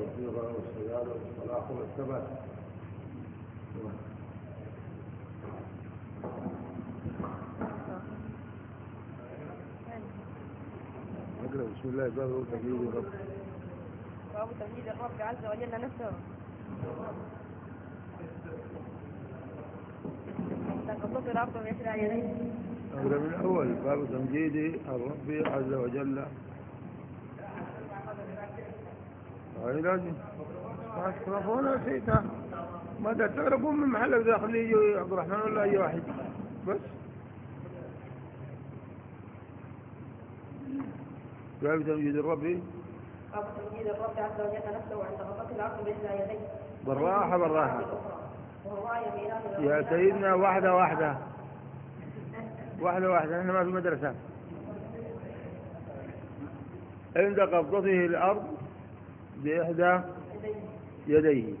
والصيغة والسيادة والصلاح والثبات نقرأ بسم الله باب تمييز الرب. باب تمجيد الرب عز وجل نفسه. تقصد بإحدى يديه نقرأ من الأول باب تمجيد الرب عز وجل. ولا شيء ده. ما ده تقرأون من محلك داخل يجي عبد الرحمن ولا أي واحد. بس. باب تمجيد الرب. باب تمجيد الرب عز وجل نفسه عند قصد الأرض بإحدى يديه. بالراحة بالراحة. يا سيدنا واحدة واحدة واحدة واحدة إحنا ما في مدرسة. عند قبضته الأرض. بإحدى يديه.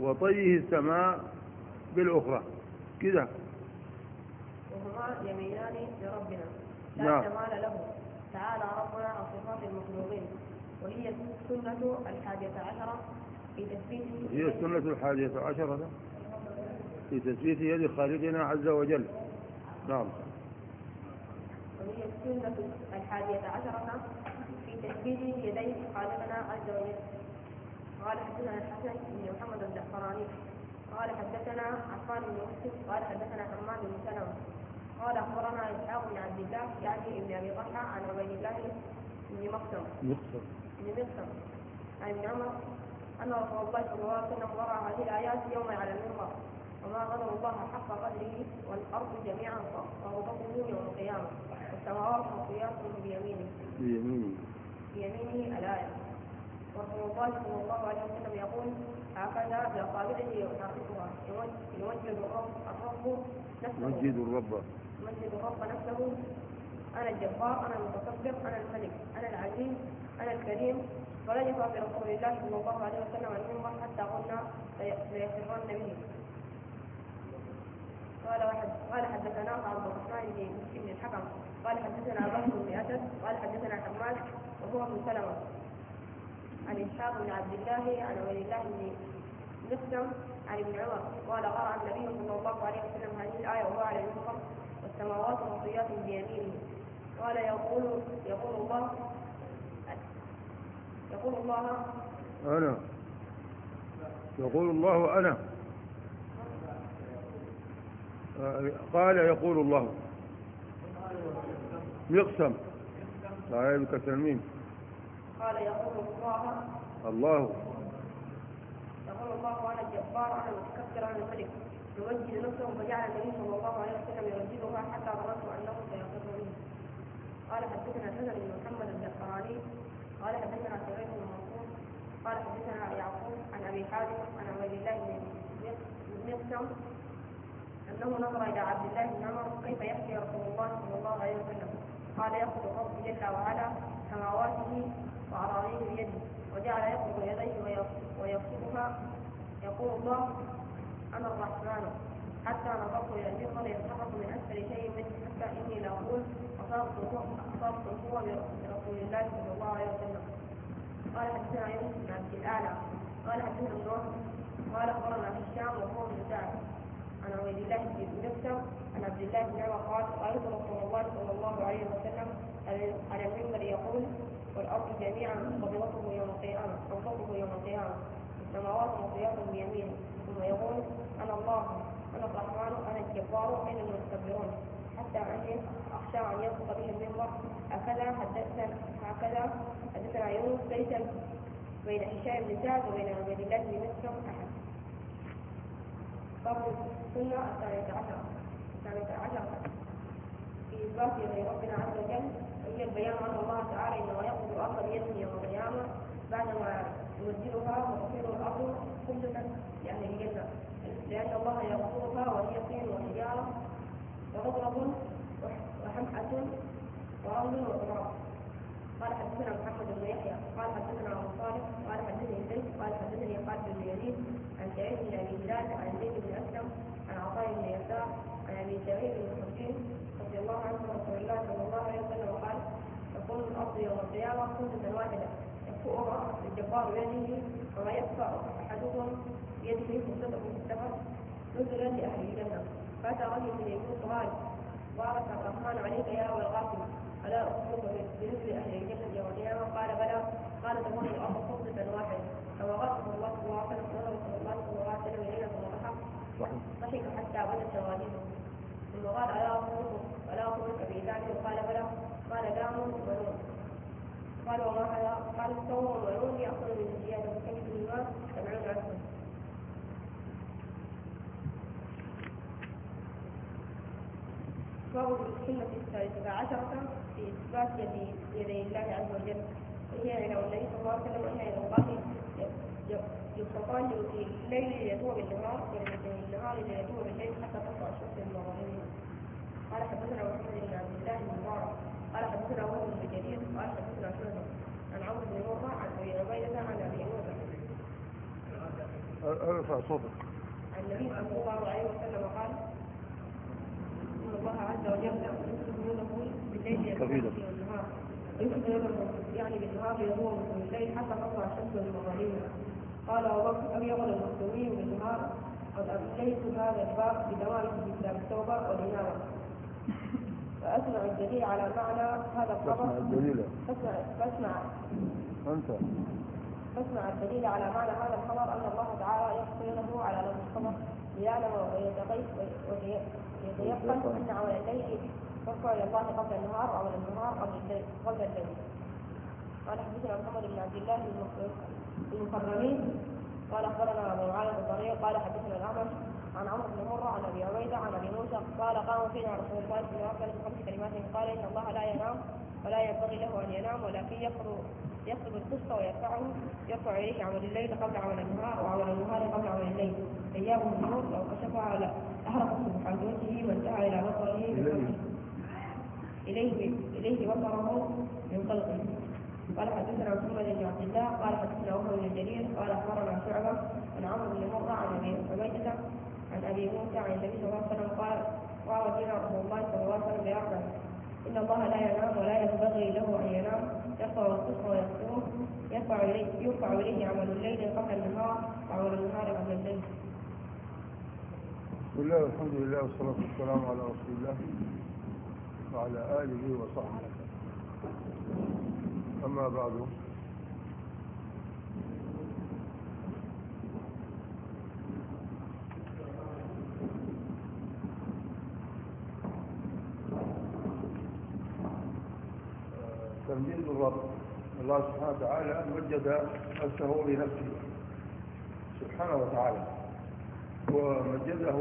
وطيه السماء بالأخرى. كده. وهما يمينان لربنا. لا نعم. كمال له. تعالى ربنا عن صفات المخلوقين. وهي السنة الحادية عشرة في تثبيت هي السنة الحادية عشرة. في تثبيت يد خالقنا عز وجل. نعم. وهي السنة الحادية عشرة في تثبيت يدي خالقنا عز وجل. قال حدثنا الحسن بن محمد الزعفراني قال حدثنا عفان بن مسلم قال حدثنا حماد بن سلمة. قال أخبرنا إسحاق بن عبد الله يعني ابن أبي طلحة عن عبيد الله بن مقسم نقصر بن مقسم عن ابن عمر أن رسول الله صلى الله عليه وسلم قرأ هذه الآيات يوم على المنبر. وما قدر الله حق قدره والأرض جميعا قبضته يوم القيامة. والسماوات مطويات بيمينه. بيمينه. بيمينه الايه ورسول الله صلى الله عليه وسلم يقول هكذا باصابعه يحركها يوجه الرب الرب نفسه. مجد الرب. يمجد الرب نفسه. أنا الجبار أنا المتكبر أنا الملك. أنا العزيز أنا الكريم. يقع برسول الله صلى الله عليه وسلم المنبر حتى قلنا لي- ليسرن به. قال واحد قال حدثنا عبد الرحمن بن الحكم. قال حدثنا بكر بن اسد قال حدثنا حماد. وهو ابن سلمة. عن اسحاق بن عبد الله عن عبد الله بن مسلم عن ابن عمر. قال قرأ النبي صلى الله عليه وسلم هذه الآية وهو على المنبر والسماوات مطويات بيمينه. قال يقول يقول الله يقول الله أنا. يقول الله أنا. قال يقول الله. يقسم لا بكسر الميم قال يقول الله الله. يقول الله أنا الجبار أنا المتكبر أنا الملك. يمجد نفسه فجعل النبي صلى الله عليه وسلم يرددها حتى ظننت أنه سيقر به قال حدثنا حسن بن محمد الزعفراني قال حدثنا سعيد بن منصور قال حدثنا يعقوب عن أبي حازم عن عبد الله بن مقسم أنه نظر إلى عبد الله بن عمر كيف يحكي رسول الله صلى الله عليه وسلم. قال يقبض الرب جل وعلا سماواته واراضيه بيده وجعل يقبض يديه ويبسطها يقول الله أنا الرحمن. حتى نظرت إلى المنبر يتحرك من أسفل شيء منه حتى إني لاقول أصابت الروح- أصابت القوه برسول الله صلى الله عليه وسلم. قال حدثنا يونس بن عبد الأعلى. قال حدثنا ابن وهب قال أخبرنا هشام وهو بن سعد عن عبيد الله بن مسلم عن عبد الله بن عمر قال رأيت رسول الله صلى الله عليه وسلم على المنبر يقول والأرض جميعا قبضته يوم القيامة قبضته يوم القيامة. السماوات مطويات بيمينه. ثم يقول أنا الله أنا الرحمن أنا الجبار أين المتكبرون حتى اني أخشى أن يسقط به المنبر هكذا حدثنا هكذا حدثنا يونس ليس بين هشام بن سعد وبين عبيد الله بن مسلم أحد. باب السنة الثانية عشرة الثانية عشرة في إثبات يدي ربنا عز وجل وهي البيان أن الله تعالى إنما يقبض الأرض بيده يوم القيامة بعدما يمددها وتصير الأرض خبزة لأهل الجنة لأن الله يغفرها وهي طين وحجارة ورطب وحمأة ورمل وتراب قال حدثنا محمد بن يحيى قال حدثنا أبو صالح قال حدثني زيد قال حدثني خالد بن يزيد عن سعيد بن أبي هلال عن زيد بن أسلم عن عطاء بن يسار عن أبي سعيد بن المسكين رضي الله عنه رسول الله صلى الله عليه وسلم الأرض يوم القيامة يرى سنة واحدة يكفؤها الجبار بيده وما يكفأ أحدهم بيده في السفر نزلا لأهل الجنة. فأتى رجل يقول قال بارك الرحمن عليك يا أبا القاسم ألا أخبرك بنزل أهل الجنة يوم القيامة؟ قال بلى. قال تكون الأرض واحدة. فما غرق الله صلى الله عليه وسلم صلى الله عليه وسلم إلينا ثم ضحك حتى بدت شواهده ثم قال ألا أخبرك ألا أخبرك بإذانه قال بلى. قال دام ونون قال وما هذا قال الصوم ونون يأخذ من زيادة كلمة الماء سبعون عشرا باب السنة الثالثة عشرة في إثبات يدي يدي الله عز وجل. وهي إلى النبي صلى الله عليه وسلم وهي إلى الله يبسطان في الليل ليتوب بالنهار وفي النهار ليتوب بالليل حتى تطلع الشمس من قال حدثنا محمد عبد الله بن قال حدثنا وهب بن جرير قال حدثنا شعبة عن عمرو بن مرة عن أبي عبيدة عن أبي موسى ارفع صوتك. النبي صلى الله عليه وسلم قال إن الله عز وجل يمسك نوره بالليل والنهار يمسك نوره يعني بالنهار من الليل حتى تطلع الشمس من مغربها قال وبكر أبيض المخدومين بالنهار قد أمليت هذا الباب بدوام في كتاب التوبة والإنابة فأسمع الدليل على معنى هذا الخبر. الدليل. فاسمع فأسمع. أنت. فأسمع الدليل على معنى هذا الخبر أن الله تعالى يحصله على لفظ الخبر. ليعلم ويتيقن أن عمل الليل يرفع إلى الله قبل النهار وعمل النهار قبل الليل قبل الليل قال حدثنا محمد بن عبد الله بن المكرمين قال أخبرنا أبو معاذ الضرير قال حدثنا الأعمش. عن عمرو بن مرة عن أبي عبيدة عن أبي موسى قال قام فينا رسول الله صلى الله عليه وسلم بخمس كلمات قال إن الله لا ينام ولا ينبغي له أن ينام ولكن يقرب يقرب القسط ويرفعه يرفع إليه عمل الليل قبل عمل النهار وعمل النهار قبل عمل الليل. أيام النور لو كشفها لاحرقت سبحان وجهه وانتهى إلى بصره إليه. إليه بصره من خلقه. قال حدثنا محمد بن عبد الله قال حدثنا عمر بن جرير قال أخبرنا شعبة عن عمرو بن مرة عن أبي عبيدة عن أبي موسى عن النبي صلى الله عليه وسلم قال قال فينا رسول الله صلى الله عليه وسلم بأربع إن الله لا ينام ولا ينبغي له أن ينام يرفع القسط ويقوم يرفع إليه يرفع إليه عمل الليل قبل النهار وعمل النهار قبل الليل بسم الله والحمد لله والصلاة والسلام على رسول الله وعلى آله وصحبه. أما بعد تمجيد الرب. الله سبحانه وتعالى مجد نفسه بنفسه سبحانه وتعالى. ومجده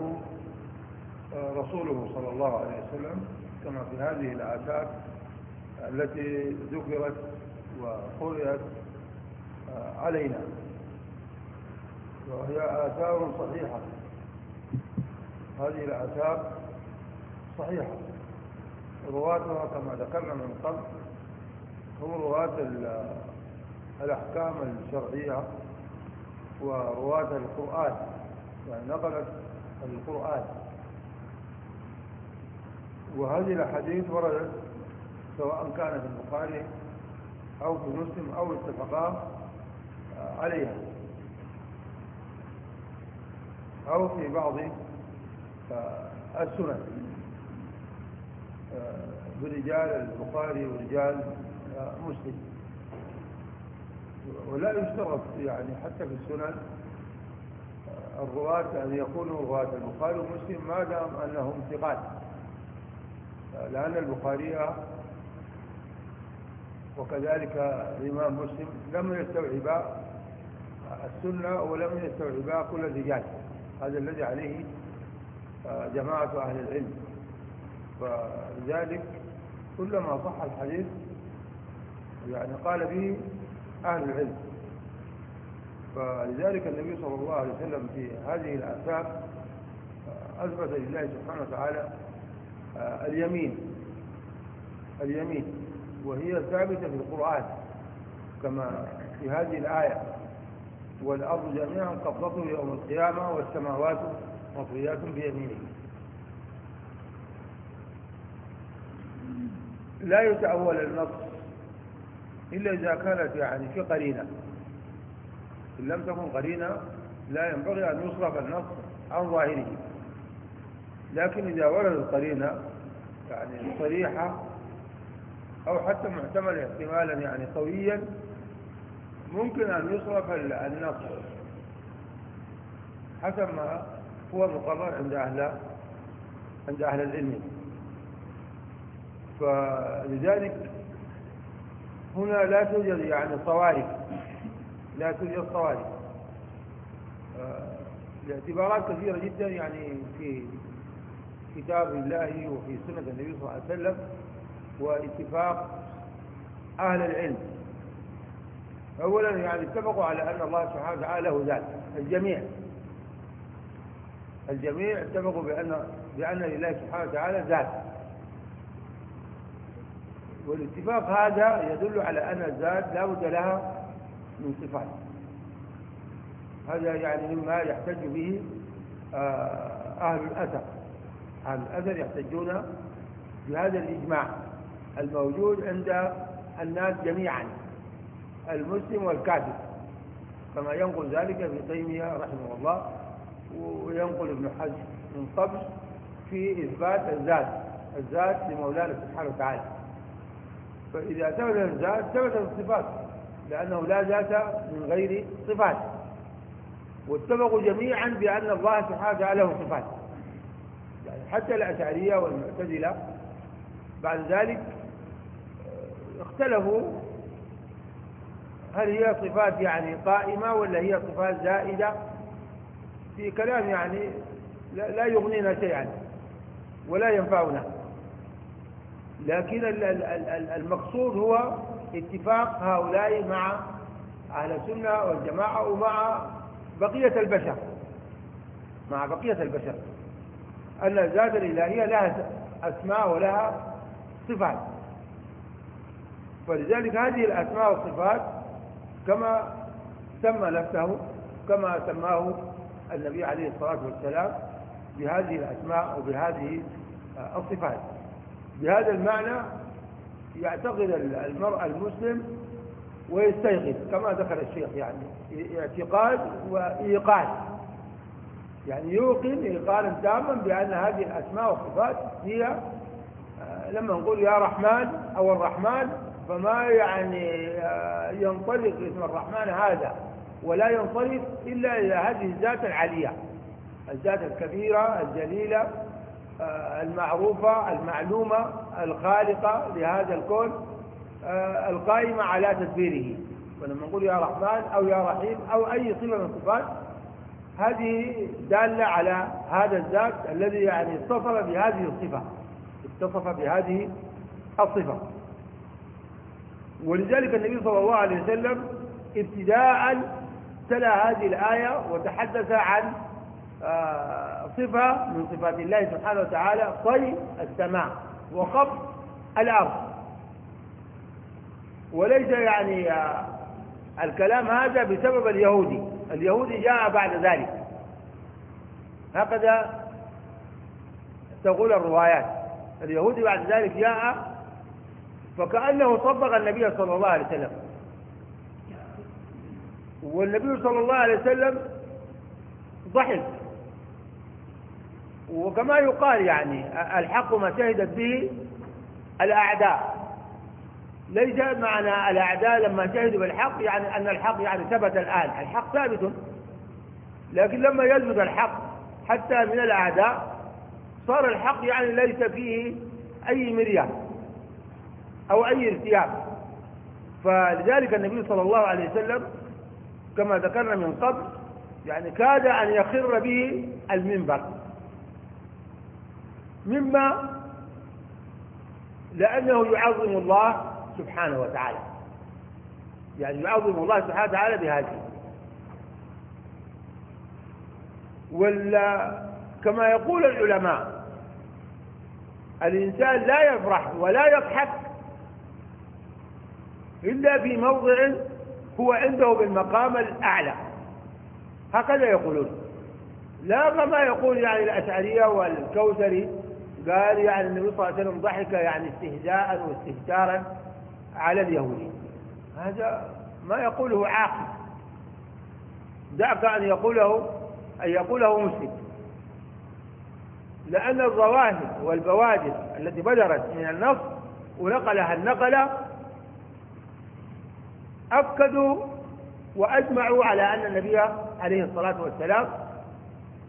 آه، رسوله صلى الله عليه وسلم كما في هذه الآثار التي ذكرت وقرأت آه، علينا. وهي آثار صحيحة. هذه الآثار صحيحة. رواتها كما ذكرنا من قبل. هم رواة ال- الأحكام الشرعية ورواة القرآن يعني نقلت القرآن. وهذه الأحاديث وردت سواء كانت البخاري أو في مسلم أو اتفقا عليها. أو في بعض آه، السنن. آه، برجال البخاري ورجال مسلم ولا يشترط يعني حتى في السنن الرواة أن يكونوا رواة. البخاري ومسلم ما دام أنهم ثقات. لأن البخاري وكذلك الإمام مسلم لم يستوعبا السنة ولم يستوعبا كل الرجال. هذا الذي عليه جماعة أهل العلم. فلذلك كلما صح الحديث يعني قال به أهل العلم. فلذلك النبي صلى الله عليه وسلم في هذه الآثار أثبت لله سبحانه وتعالى آه، اليمين اليمين وهي ثابتة في القرآن كما في هذه الآية. والأرض جميعا قبضته يوم القيامة والسماوات مطويات بيمينه. لا يتأول النص إلا إذا كانت يعني في قرينة. إن لم تكن قرينة لا ينبغي أن يصرف النص عن ظاهره. لكن إذا وردت قرينة يعني صريحة أو حتى محتمل احتمالا يعني قويا ممكن أن يصرف النص. حسب ما هو مقرر عند أهل عند أهل العلم. فلذلك هنا لا توجد يعني صوارف. لا توجد صوارف. لاعتبارات كثيرة جدا يعني في كتاب الله وفي سنة النبي صلى الله عليه وسلم واتفاق أهل العلم. أولا يعني اتفقوا على أن الله سبحانه وتعالى له ذات الجميع. الجميع اتفقوا بأن بأن لله سبحانه وتعالى ذات. والاتفاق هذا يدل على أن الذات لا بد لها من صفات. هذا يعني مما يحتج به آه، أهل الأثر. أهل الأثر يحتجون بهذا الإجماع الموجود عند الناس جميعا المسلم والكافر. كما ينقل ذلك ابن تيمية رحمه الله وينقل ابن حزم من قبل في إثبات الذات الذات لمولانا سبحانه وتعالى. فإذا ثبت الذات ثبت الصفات لأنه لا ذات من غير صفات. واتفقوا جميعا بأن الله سبحانه وتعالى له صفات. يعني حتى الأشعرية والمعتزلة بعد ذلك اختلفوا هل هي صفات يعني قائمة ولا هي صفات زائدة. في كلام يعني لا يغنينا شيئا ولا ينفعنا. لكن المقصود هو اتفاق هؤلاء مع أهل السنة والجماعة ومع بقية البشر مع بقية البشر. أن الذات الإلهية لها أسماء ولها صفات. ولذلك هذه الأسماء والصفات كما سمى نفسه كما سماه النبي عليه الصلاة والسلام بهذه الأسماء وبهذه الصفات. بهذا المعنى يعتقد المرء المسلم ويستيقظ كما ذكر الشيخ يعني اعتقاد وإيقان يعني يوقن إيقانا تاما بأن هذه الأسماء والصفات هي لما نقول يا رحمن أو الرحمن فما يعني ينطلق اسم الرحمن هذا ولا ينصرف إلا إلى هذه الذات العالية الذات الكبيرة الجليلة. آه، المعروفة المعلومة الخالقة لهذا الكون آه، القائمة على تدبيره. فلما نقول يا رحمن أو يا رحيم أو أي صفة من الصفات هذه دالة على هذا الذات الذي يعني اتصف بهذه الصفة اتصف بهذه الصفة. ولذلك النبي صلى الله عليه وسلم ابتداء تلا هذه الآية وتحدث عن آه، صفة من صفات الله سبحانه وتعالى طي السماء وخفض الأرض. وليس يعني آه، الكلام هذا بسبب اليهودي. اليهودي جاء بعد ذلك. هكذا تقول الروايات. اليهودي بعد ذلك جاء فكأنه صدق النبي صلى الله عليه وسلم. والنبي صلى الله عليه وسلم ضحك. وكما يقال يعني الحق ما شهدت به الأعداء. ليس معنى الأعداء لما شهدوا بالحق يعني أن الحق يعني ثبت الآن. الحق ثابت لكن لما يثبت الحق حتى من الأعداء صار الحق يعني ليس فيه أي مرية أو أي ارتياب. فلذلك النبي صلى الله عليه وسلم كما ذكرنا من قبل يعني كاد أن يخر به المنبر. مما لأنه يعظم الله سبحانه وتعالى. يعني يعظم الله سبحانه وتعالى بهذه. ولا كما يقول العلماء الإنسان لا يفرح ولا يضحك إلا في موضع هو عنده بالمقام الأعلى. هكذا يقولون. لا كما يقول يعني الأشعرية والكوثري قال يعني النبي صلى الله عليه وسلم ضحك يعني استهزاء واستهتارا على اليهود. هذا ما يقوله عاقل. دعك أن يقوله أن يقوله مسلم. لأن الظواهر والبوادر التي بدرت من النص ونقلها النقلة أكدوا وأجمعوا على أن النبي عليه الصلاة والسلام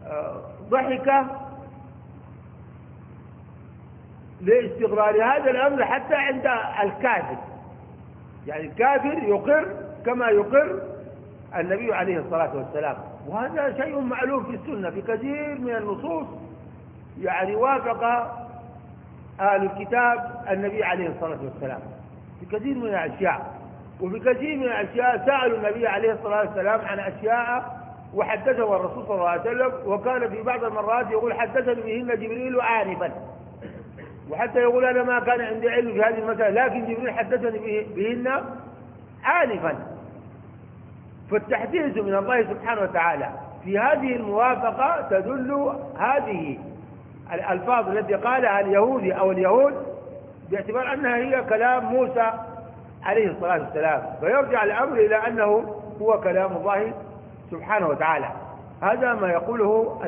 آه، ضحك لاستغرار هذا الأمر حتى عند الكافر. يعني الكافر يقر كما يقر النبي عليه الصلاة والسلام. وهذا شيء معلوم في السنة في كثير من النصوص. يعني وافق أهل الكتاب النبي عليه الصلاة والسلام. في كثير من الأشياء. وفي كثير من الأشياء سألوا النبي عليه الصلاة والسلام عن أشياء وحدثه الرسول صلى الله عليه وسلم. وكان في بعض المرات يقول حدثني بهن جبريل آنفا. وحتى يقول أنا ما كان عندي علم في هذه المسألة لكن جبريل حدثني بهن آنفا. فالتحديث من الله سبحانه وتعالى في هذه الموافقة تدل هذه الألفاظ التي قالها اليهودي أو اليهود باعتبار أنها هي كلام موسى عليه الصلاة والسلام. فيرجع الأمر إلى أنه هو كلام الله سبحانه وتعالى. هذا ما يقوله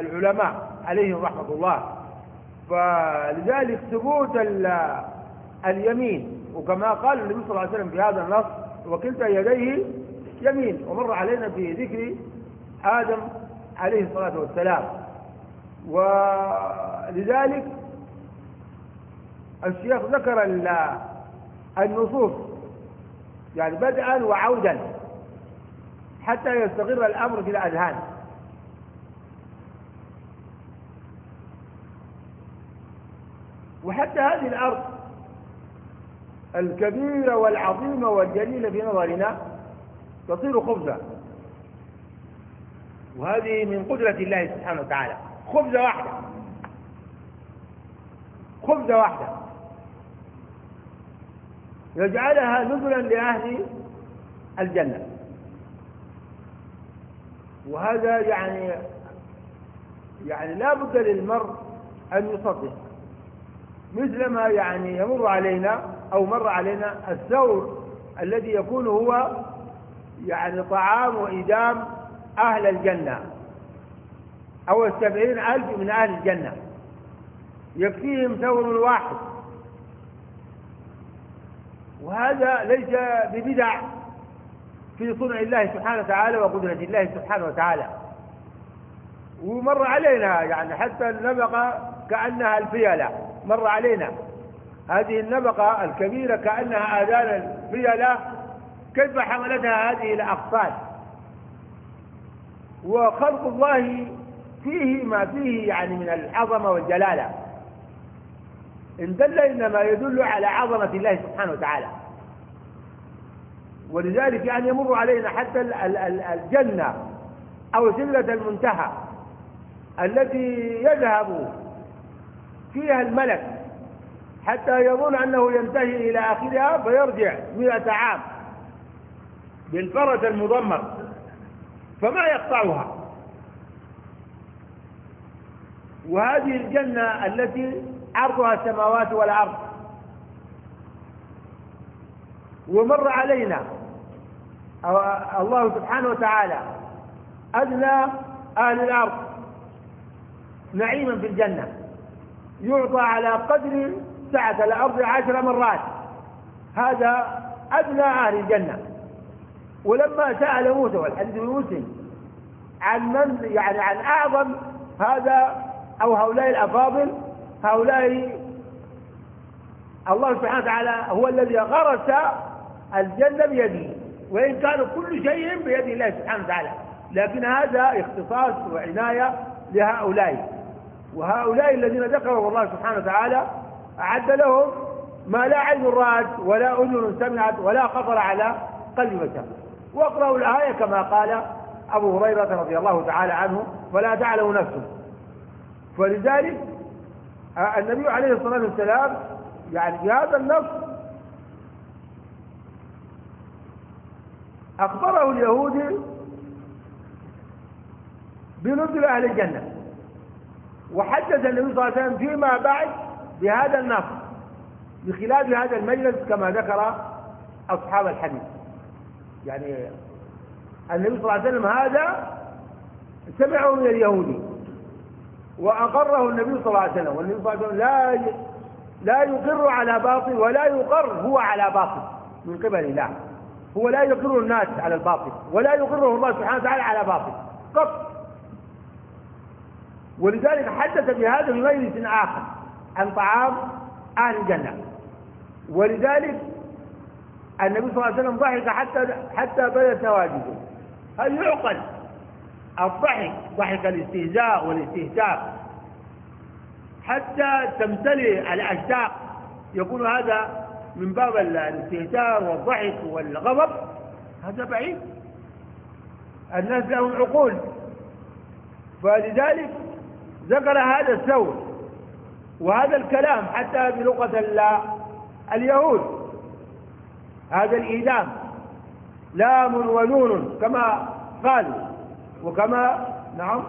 العلماء عليهم رحمة الله. فلذلك ثبوت اليمين. وكما قال النبي صلى الله عليه وسلم في هذا النص وكلتا يديه يمين. ومر علينا في ذكر آدم عليه الصلاة والسلام. ولذلك الشيخ ذكر النصوص. يعني بدءا وعودا حتى يستقر الأمر في الأذهان. وحتى هذه الأرض الكبيرة والعظيمة والجليلة في نظرنا تصير خبزة. وهذه من قدرة الله سبحانه وتعالى. خبزة واحدة. خبزة واحدة. يجعلها نزلا لأهل الجنة. وهذا يعني يعني لا بد للمرء أن يصدق. مثل ما يعني يمر علينا أو مر علينا الثور الذي يكون هو يعني طعام وإدام أهل الجنة. أو السبعين ألف من أهل الجنة. يكفيهم ثور واحد. وهذا ليس ببدع في صنع الله سبحانه وتعالى وقدرة الله سبحانه وتعالى. ومر علينا يعني حتى النبقة كأنها الفيلة. مر علينا. هذه النبقة الكبيرة كأنها آذان الفيلة كيف حملتها هذه الأقفال وخلق الله فيه ما فيه يعني من العظمة والجلالة. إن دل إنما يدل على عظمة الله سبحانه وتعالى. ولذلك يعني يمر علينا حتى الجنة أو سلة المنتهى التي يذهب فيها الملك. حتى يظن أنه ينتهي إلى آخرها فيرجع مئة عام بالفرس المضمر. فما يقطعها؟ وهذه الجنة التي عرضها السماوات والأرض. ومر علينا الله سبحانه وتعالى أدنى أهل الأرض نعيما في الجنة. يعطى على قدر سعة الأرض عشر مرات. هذا أدنى أهل الجنة. ولما سأل موسى والحديث المسلم عن من يعني عن أعظم هذا أو هؤلاء الأفاضل هؤلاء الله سبحانه وتعالى هو الذي غرس الجنة بيده وإن كان كل شيء بيد الله سبحانه وتعالى. لكن هذا اختصاص وعناية لهؤلاء. وهؤلاء الذين ذكرهم الله سبحانه وتعالى أعد لهم ما لا عين رأت ولا أذن سمعت ولا خطر على قلب بشر واقرأوا الآية كما قال أبو هريرة رضي الله تعالى عنه فلا تعلم نفسه فلذلك النبي عليه الصلاة والسلام يعني في هذا النص أخبره اليهودي بنزل أهل الجنة. وحدث النبي صلى الله عليه وسلم فيما بعد بهذا النص بخلاف هذا المجلس كما ذكر أصحاب الحديث. يعني النبي صلى الله عليه وسلم هذا سمعه من اليهودي وأقره النبي صلى الله عليه وسلم والنبي صلى الله عليه وسلم لا لا يقر على باطل ولا يقر هو على باطل من قبل الله. هو لا يقر الناس على الباطل ولا يقره الله سبحانه وتعالى على باطل قط ولذلك حدث في مجلس آخر عن طعام أهل الجنة. ولذلك النبي صلى الله عليه وسلم ضحك حتى حتى بدت نواجذه هل يعقل؟ الضحك ضحك الاستهزاء والاستهتاف حتى تمتلئ الأشتاق. يكون هذا من باب الاستهتار والضحك والغضب. هذا بعيد. الناس لهم عقول. فلذلك ذكر هذا الثور وهذا الكلام حتى بلغة اليهود. هذا الإيدام لام ونون كما قالوا وكما نعم.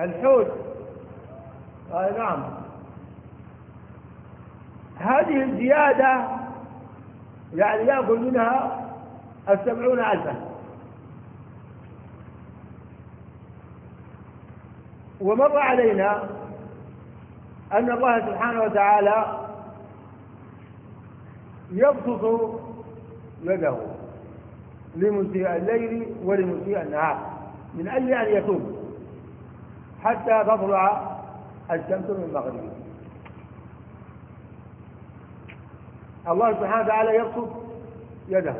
الحوت. آه نعم. هذه الزيادة يعني يأكل منها السبعون ألفا. ومر علينا أن الله سبحانه وتعالى يبسط يده لمسيء الليل ولمسيء النهار من أجل أن يتوب حتى تطلع الشمس من مغربها الله سبحانه وتعالى يبسط يده.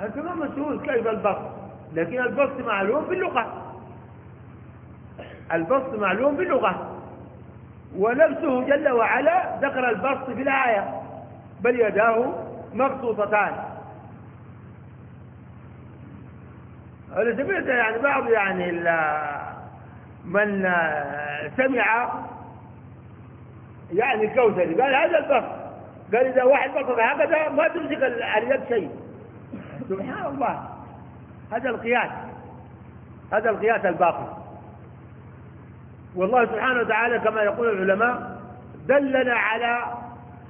أنت ما مسؤول كيف البسط؟ لكن البسط معلوم باللغة البسط معلوم باللغة. ونفسه جل وعلا ذكر البسط في الآية. بل يداه مبسوطتان سمعت يعني بعض يعني من سمع يعني الكوثري. قال هذا البسط. قال إذا واحد بسط هكذا ما تمسك اليد شيء. سبحان الله. هذا القياس. هذا القياس الباطل. والله سبحانه وتعالى كما يقول العلماء دلنا على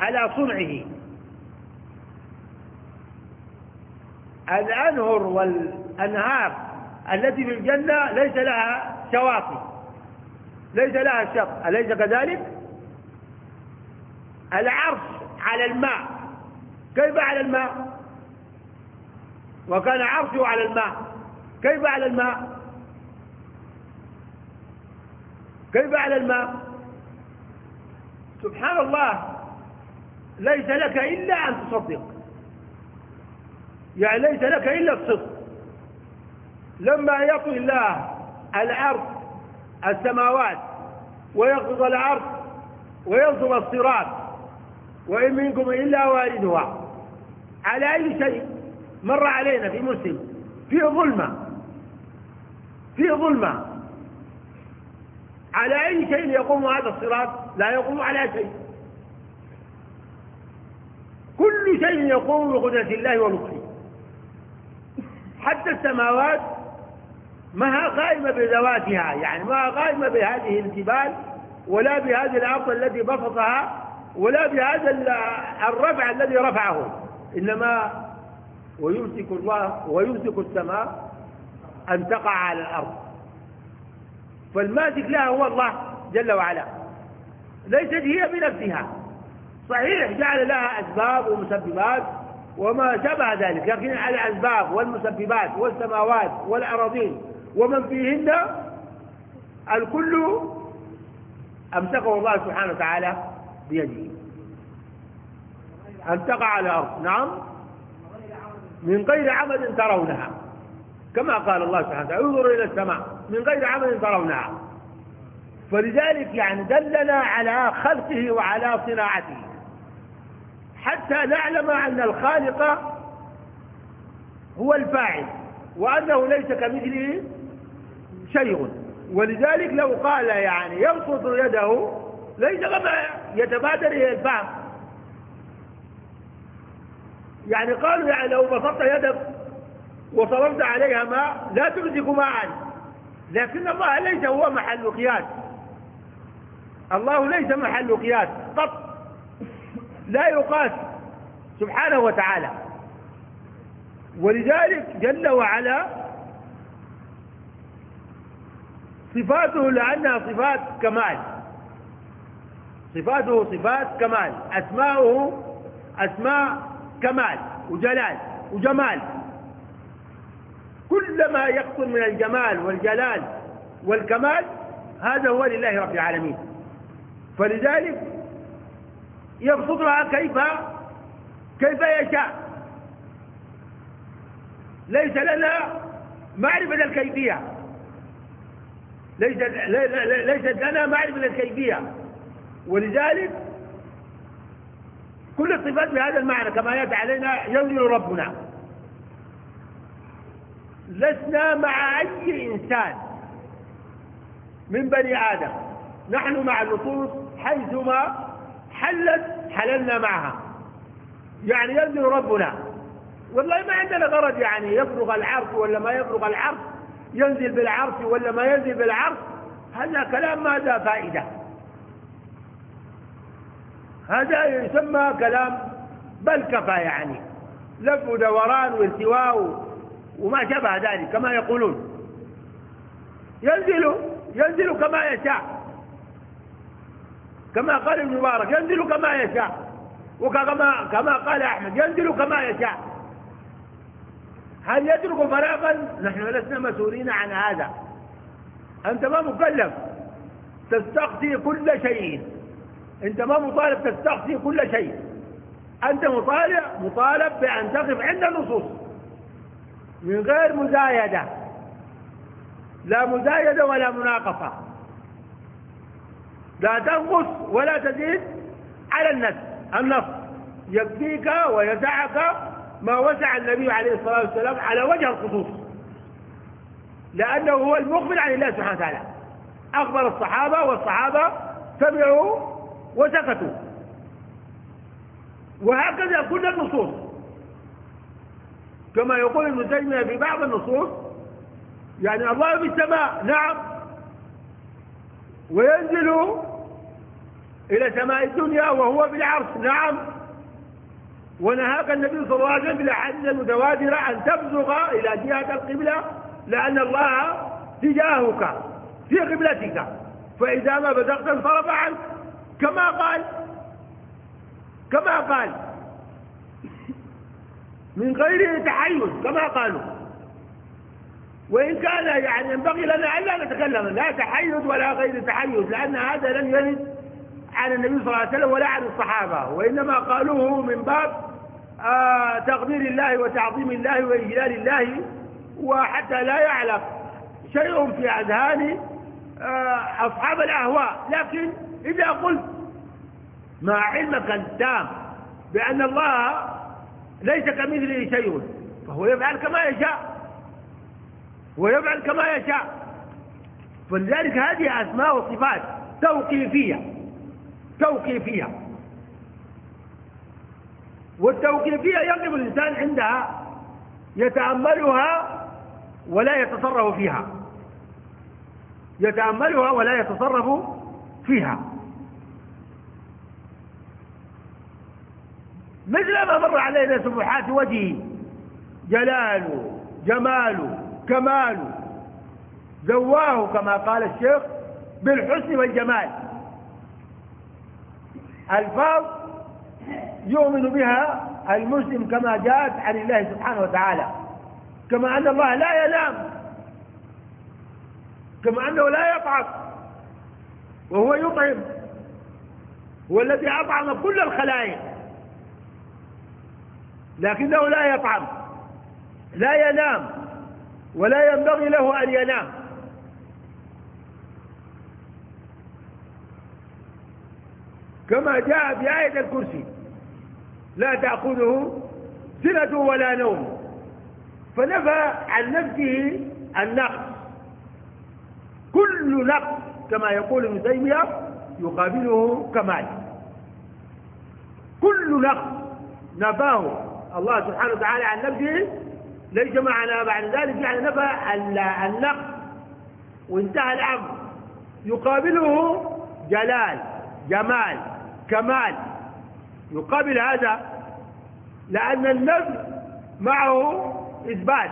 على صنعه. الأنهر والأنهار التي في الجنة ليس لها شواطئ ليس لها شط أليس كذلك؟ العرش على الماء. كيف على الماء؟ وكان عرشه على الماء. كيف على الماء؟ كيف على الماء. سبحان الله ليس لك إلا أن تصدق. يعني ليس لك إلا الصدق. لما يطوي الله الأرض السماوات ويقبض الأرض وينصب الصراط وإن منكم إلا واردها. على أي شيء مر علينا في مسلم؟ فيه ظلمة. فيه ظلمة. على أي شيء يقوم هذا الصراط لا يقوم على شيء. كل شيء يقوم بقدرة الله ولطفه حتى السماوات ما هي قائمة بذواتها يعني ما هي قائمة بهذه الجبال ولا بهذه الأرض التي بسطها ولا بهذا الرفع الذي رفعه. إنما ويمسك الله ويمسك السماء أن تقع على الأرض. فالماسك لها هو الله جل وعلا. ليست هي بنفسها. صحيح جعل لها أسباب ومسببات وما شبه ذلك لكن الأسباب والمسببات والسماوات والأراضين ومن فيهن الكل أمسكه الله سبحانه وتعالى بيده. أن تقع على الأرض. نعم. من غير عمد ترونها. كما قال الله سبحانه وتعالى انظر إلى السماء من غير عمل ترونها. فلذلك يعني دلنا على خلقه وعلى صناعته. حتى نعلم أن الخالق هو الفاعل وأنه ليس كمثله شيء. ولذلك لو قال يعني يبسط يده ليس كما يتبادر إلى الفهم يعني قالوا يعني لو بسطت يدك وصرفت عليها ماء لا تمسك ماء لكن الله ليس هو محل قياس. الله ليس محل قياس قط لا يقاس سبحانه وتعالى. ولذلك جل وعلا صفاته لأنها صفات كمال. صفاته صفات كمال. أسماؤه أسماء كمال وجلال وجمال. كل ما يقصر من الجمال والجلال والكمال هذا هو لله رب العالمين. فلذلك يبسطها كيف؟ كيف يشاء. ليس لنا معرفة الكيفية. ليست ليست لنا معرفة الكيفية. ولذلك كل الصفات بهذا المعنى كما يأتي علينا ينزل ربنا. لسنا مع أي إنسان من بني آدم. نحن مع النصوص حيثما حلت حللنا معها. يعني ينزل ربنا. والله ما عندنا غرض يعني يفرغ العرش ولا ما يفرغ العرش ينزل بالعرش ولا ما ينزل بالعرش. هذا كلام ماذا فائدة؟ هذا يسمى كلام بل كفى يعني. لف ودوران والتواء وما شابه ذلك كما يقولون. ينزل ينزل كما يشاء. كما قال ابن مبارك ينزل كما يشاء. وكما كما قال أحمد ينزل كما يشاء. هل يترك فراغا؟ نحن لسنا مسؤولين عن هذا. أنت ما مكلف. تستقصي كل شيء. أنت ما مطالب تستقصي كل شيء. أنت مطالب مطالب بأن تقف عند النصوص من غير مزايدة. لا مزايدة ولا مناقصة. لا تنقص ولا تزيد على النفس. النص يكفيك ويسعك ما وسع النبي عليه الصلاة والسلام على وجه الخصوص. لأنه هو المخبر عن الله سبحانه وتعالى. أخبر الصحابة والصحابة سمعوا وسكتوا. وهكذا كل النصوص كما يقول ابن تيمية في بعض النصوص يعني الله في السماء نعم. وينزل إلى سماء الدنيا وهو بالعرش نعم. ونهاك النبي صلى الله عليه وسلم بالأحاديث المتواترة أن تبزغ إلى جهة القبلة لأن الله تجاهك في قبلتك. فإذا ما بزغت انصرف عنك كما قال كما قال. من غير تحيز كما قالوا. وإن كان يعني ينبغي لنا ألا نتكلم لا تحيز ولا غير تحيز لأن هذا لم يرد عن النبي صلى الله عليه وسلم ولا عن الصحابة. وإنما قالوه من باب آه تقدير الله وتعظيم الله وإجلال الله وحتى لا يعلق شيء في أذهان آه أصحاب الأهواء. لكن إذا قلت مع علمك التام بأن الله ليس كمثله شيء. فهو يفعل كما يشاء. ويفعل كما يشاء. فلذلك هذه أسماء وصفات توقيفية. توقيفية. والتوقيفية يقف الإنسان عندها يتأملها ولا يتصرف فيها. يتأملها ولا يتصرف فيها. مثل ما مر علينا سبحات وجهه. جلاله جماله كماله. زواه كما قال الشيخ بالحسن والجمال. الفاظ يؤمن بها المسلم كما جاءت عن الله سبحانه وتعالى. كما أن الله لا ينام. كما أنه لا يطعم. وهو يطعم. هو الذي أطعم كل الخلائق. لكنه لا يطعم لا ينام ولا ينبغي له أن ينام. كما جاء في آية الكرسي لا تأخذه سنة ولا نوم. فنفى عن نفسه النقص. كل نقص كما يقول ابن تيمية يقابله كمال. كل نقص نفاه الله سبحانه وتعالى عن نفسه ليس معنا بعد ذلك يعني نفى النقص وانتهى الأمر. يقابله جلال جمال كمال. يقابل هذا لأن النفي معه إثبات.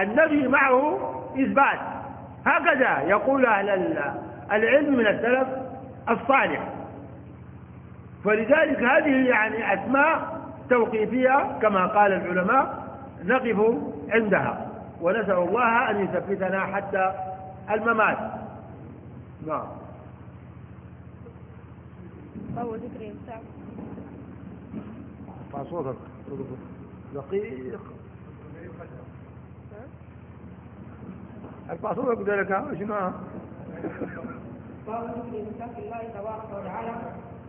النفي معه إثبات. هكذا يقول أهل العلم من السلف الصالح. فلذلك هذه يعني أسماء توقيفية كما قال العلماء نقف عندها ونسأل الله أن يثبتنا حتى الممات. نعم. باب ذكر ارفع صوتك. دقيق. ارفع صوتك ذلك شنو باب ذكر الله تبارك وتعالى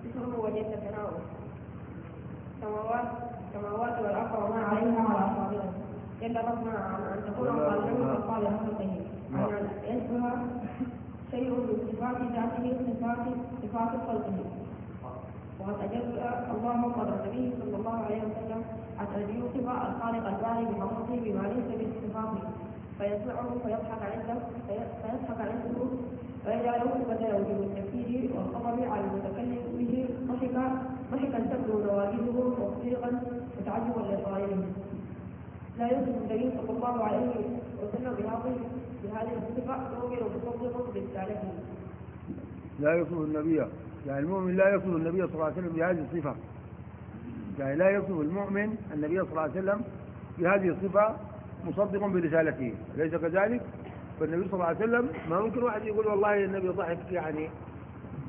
إسمه وجل ثناؤه السماوات السماوات والأرض وما عليها على اصابعه جل ربنا عن ان تكون قادمه صالحه خلقه. عن أن يشبه شيء من صفات ذاته صفات صفات خلقه. وقد أجل الله قدر النبي صلى الله عليه وسلم حتى يوصف الخالق الباري بحضرته بما ليس من صفاته فيسمعه فيضحك عنده فيضحك عنده ويجعله بدل وجوب التفكير والخطب على المتكلم به ضحكا ضحكا تبدو نواجذه تصديقا وتعجبا لقائله لا يوصف النبي صلى الله عليه وسلم بهذه بهذه الصفة نؤمن بفضل برسالته لا يوصف النبي يعني المؤمن لا يصف النبي صلى الله عليه وسلم بهذه الصفة. يعني لا يصف المؤمن النبي صلى الله عليه وسلم بهذه الصفة مصدق برسالته أليس كذلك؟ فالنبي صلى الله عليه وسلم ما ممكن واحد يقول والله النبي ضحك يعني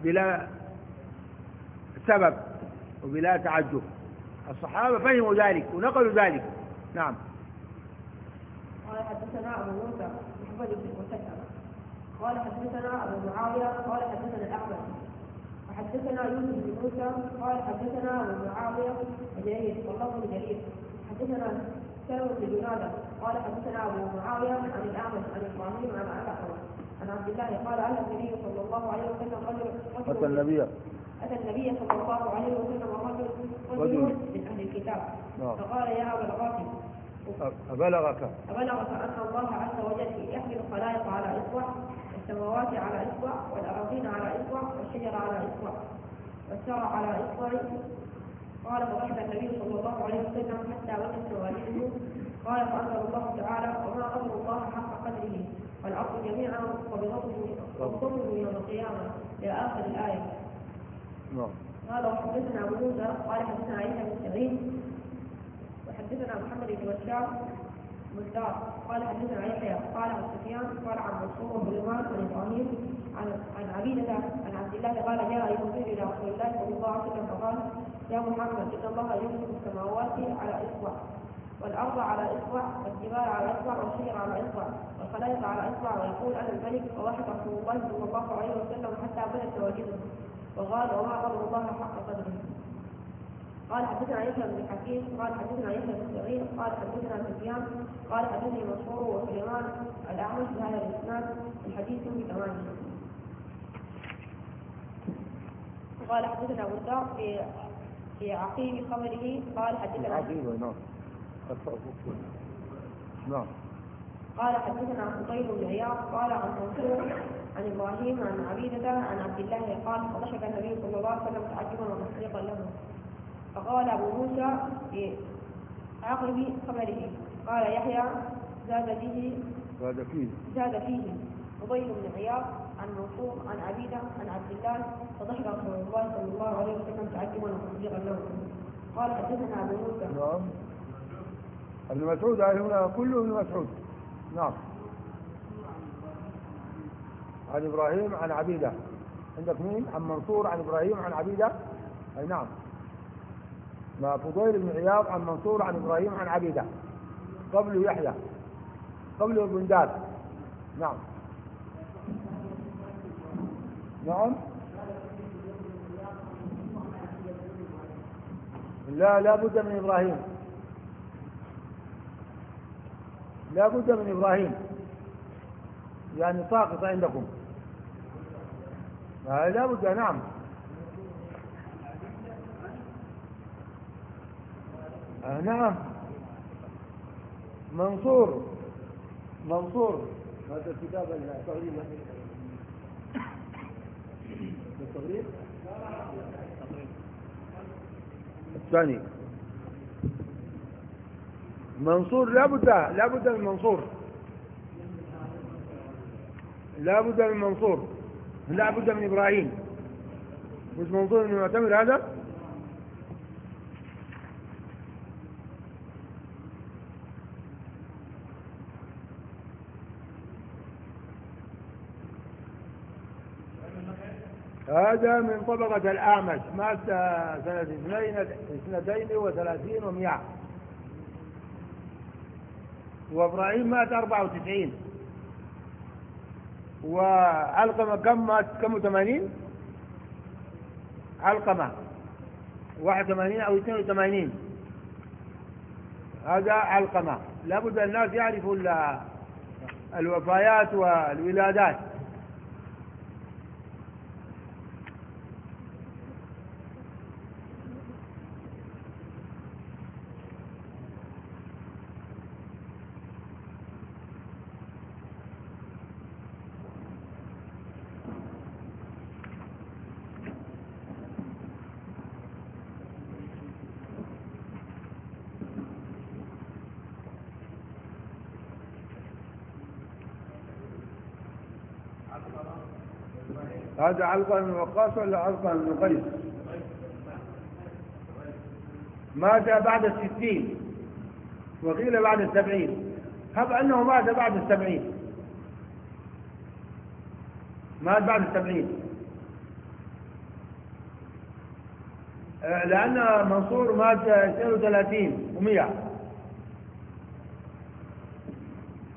بلا سبب. وبلا تعجب. الصحابة فهموا ذلك ونقلوا ذلك. نعم. قال حدثنا أبو موسى محمد بن المسكر قال حدثنا أبو معاوية قال حدثنا الأحمد. حدثنا يوسف بن موسى قال حدثنا أبو معاوية جرير والله بن جرير. حدثنا سلمة بن جنادة. قال حدثنا أبو معاوية عن الأعمش عن إبراهيم عن الاحمر عن عبد الله قال اتى النبي صلى الله عليه وسلم اتى النبي. أتى النبي صلى الله عليه وسلم رجل. من أهل الكتاب. نعم. فقال يا أبا القاسم أبلغك. أبلغك أن الله عز وجل يحمل الخلائق على إصبع السماوات على إصبع والأراضين على إصبع والشجر على إصبع والشرع على إصبع. قال فضحك النبي صلى الله عليه وسلم حتى وجدت والده. قال فأنزل الله تعالى وما قدر الله حق قدره والأرض جميعا قبضته يوم القيامة. إلى آخر الآية. نعم. قال وحدثنا أبو موسى قال حدثنا عيسى بن سعيد. وحدثنا محمد بن بشار مزدار قال حدثنا يحيى قال عن سفيان قال عن منصور وسليمان عن إبراهيم عن عبيدة عن عبد الله قال جاء يوسف إلى رسول الله صلى الله عليه وسلم فقال يا محمد إن الله يمسك السماوات على إصبع والأرض على إصبع والجبال على إصبع والشجر على إصبع والخلائق على إصبع ويقول أنا الملك وضحك رسول الله صلى الله عليه وسلم حتى بدت تواجده وقال وما قدر الله حق قدره. قال حدثنا عيسى بن حكيم قال حدثنا عيسى بن سعيد قال حدثنا سفيان قال حدثني مسرور وسليمان الاعمش بهذا الإسناد الحديث بثمانه قال حدثنا ابو الدار في في عقيم خبره قال حدثنا عقيم نعم. نعم. قال حدثنا فضيل بن عياض قال عن منصور عن إبراهيم عن عبيدة عن عبد الله قال فضحك النبي صلى الله عليه وسلم تعجبا وتصديقا له. فقال أبو موسى في عقب خبره قال يحيى زاد فيه زاد فيه. زاد فيه. فضيل بن عياض عن منصور عن عبيدة عن عبد الله فضحك رسول الله صلى الله عليه وسلم تعجبا وتصديقا له. قال حدثنا أبو موسى. نعم. ابن مسعود هنا كله ابن مسعود. نعم. عن إبراهيم عن عبيدة. عندك مين؟ عن منصور عن إبراهيم عن عبيدة؟ أي نعم. مع فضيل بن عياض عن منصور عن إبراهيم عن عبيدة. قبل يحيى. قبل ابن داد. نعم. نعم. لا لا بد من إبراهيم. لا بد من إبراهيم. يعني ساقط عندكم. لا بد نعم. آه نعم. منصور. منصور. هذا الكتاب تقريبا الثاني. منصور لابد لابد من منصور. لابد من منصور. لابد من إبراهيم. مش منصور من معتمر هذا؟ هذا من طبقة الأعمش مات سنة اثنين اثنتين وثلاثين ومئة. وإبراهيم مات أربعة وتسعين. وعلقمة كم مات كم وثمانين؟ علقمة واحد وثمانين أو اثنين وثمانين. هذا علقمة لابد الناس يعرفوا الوفيات والولادات. هذا علقا بن وقاص ولا علقا بن قيس مات بعد الستين؟ وقيل بعد السبعين. هب أنه مات بعد السبعين. مات بعد السبعين. آه، لأن منصور مات 32 و100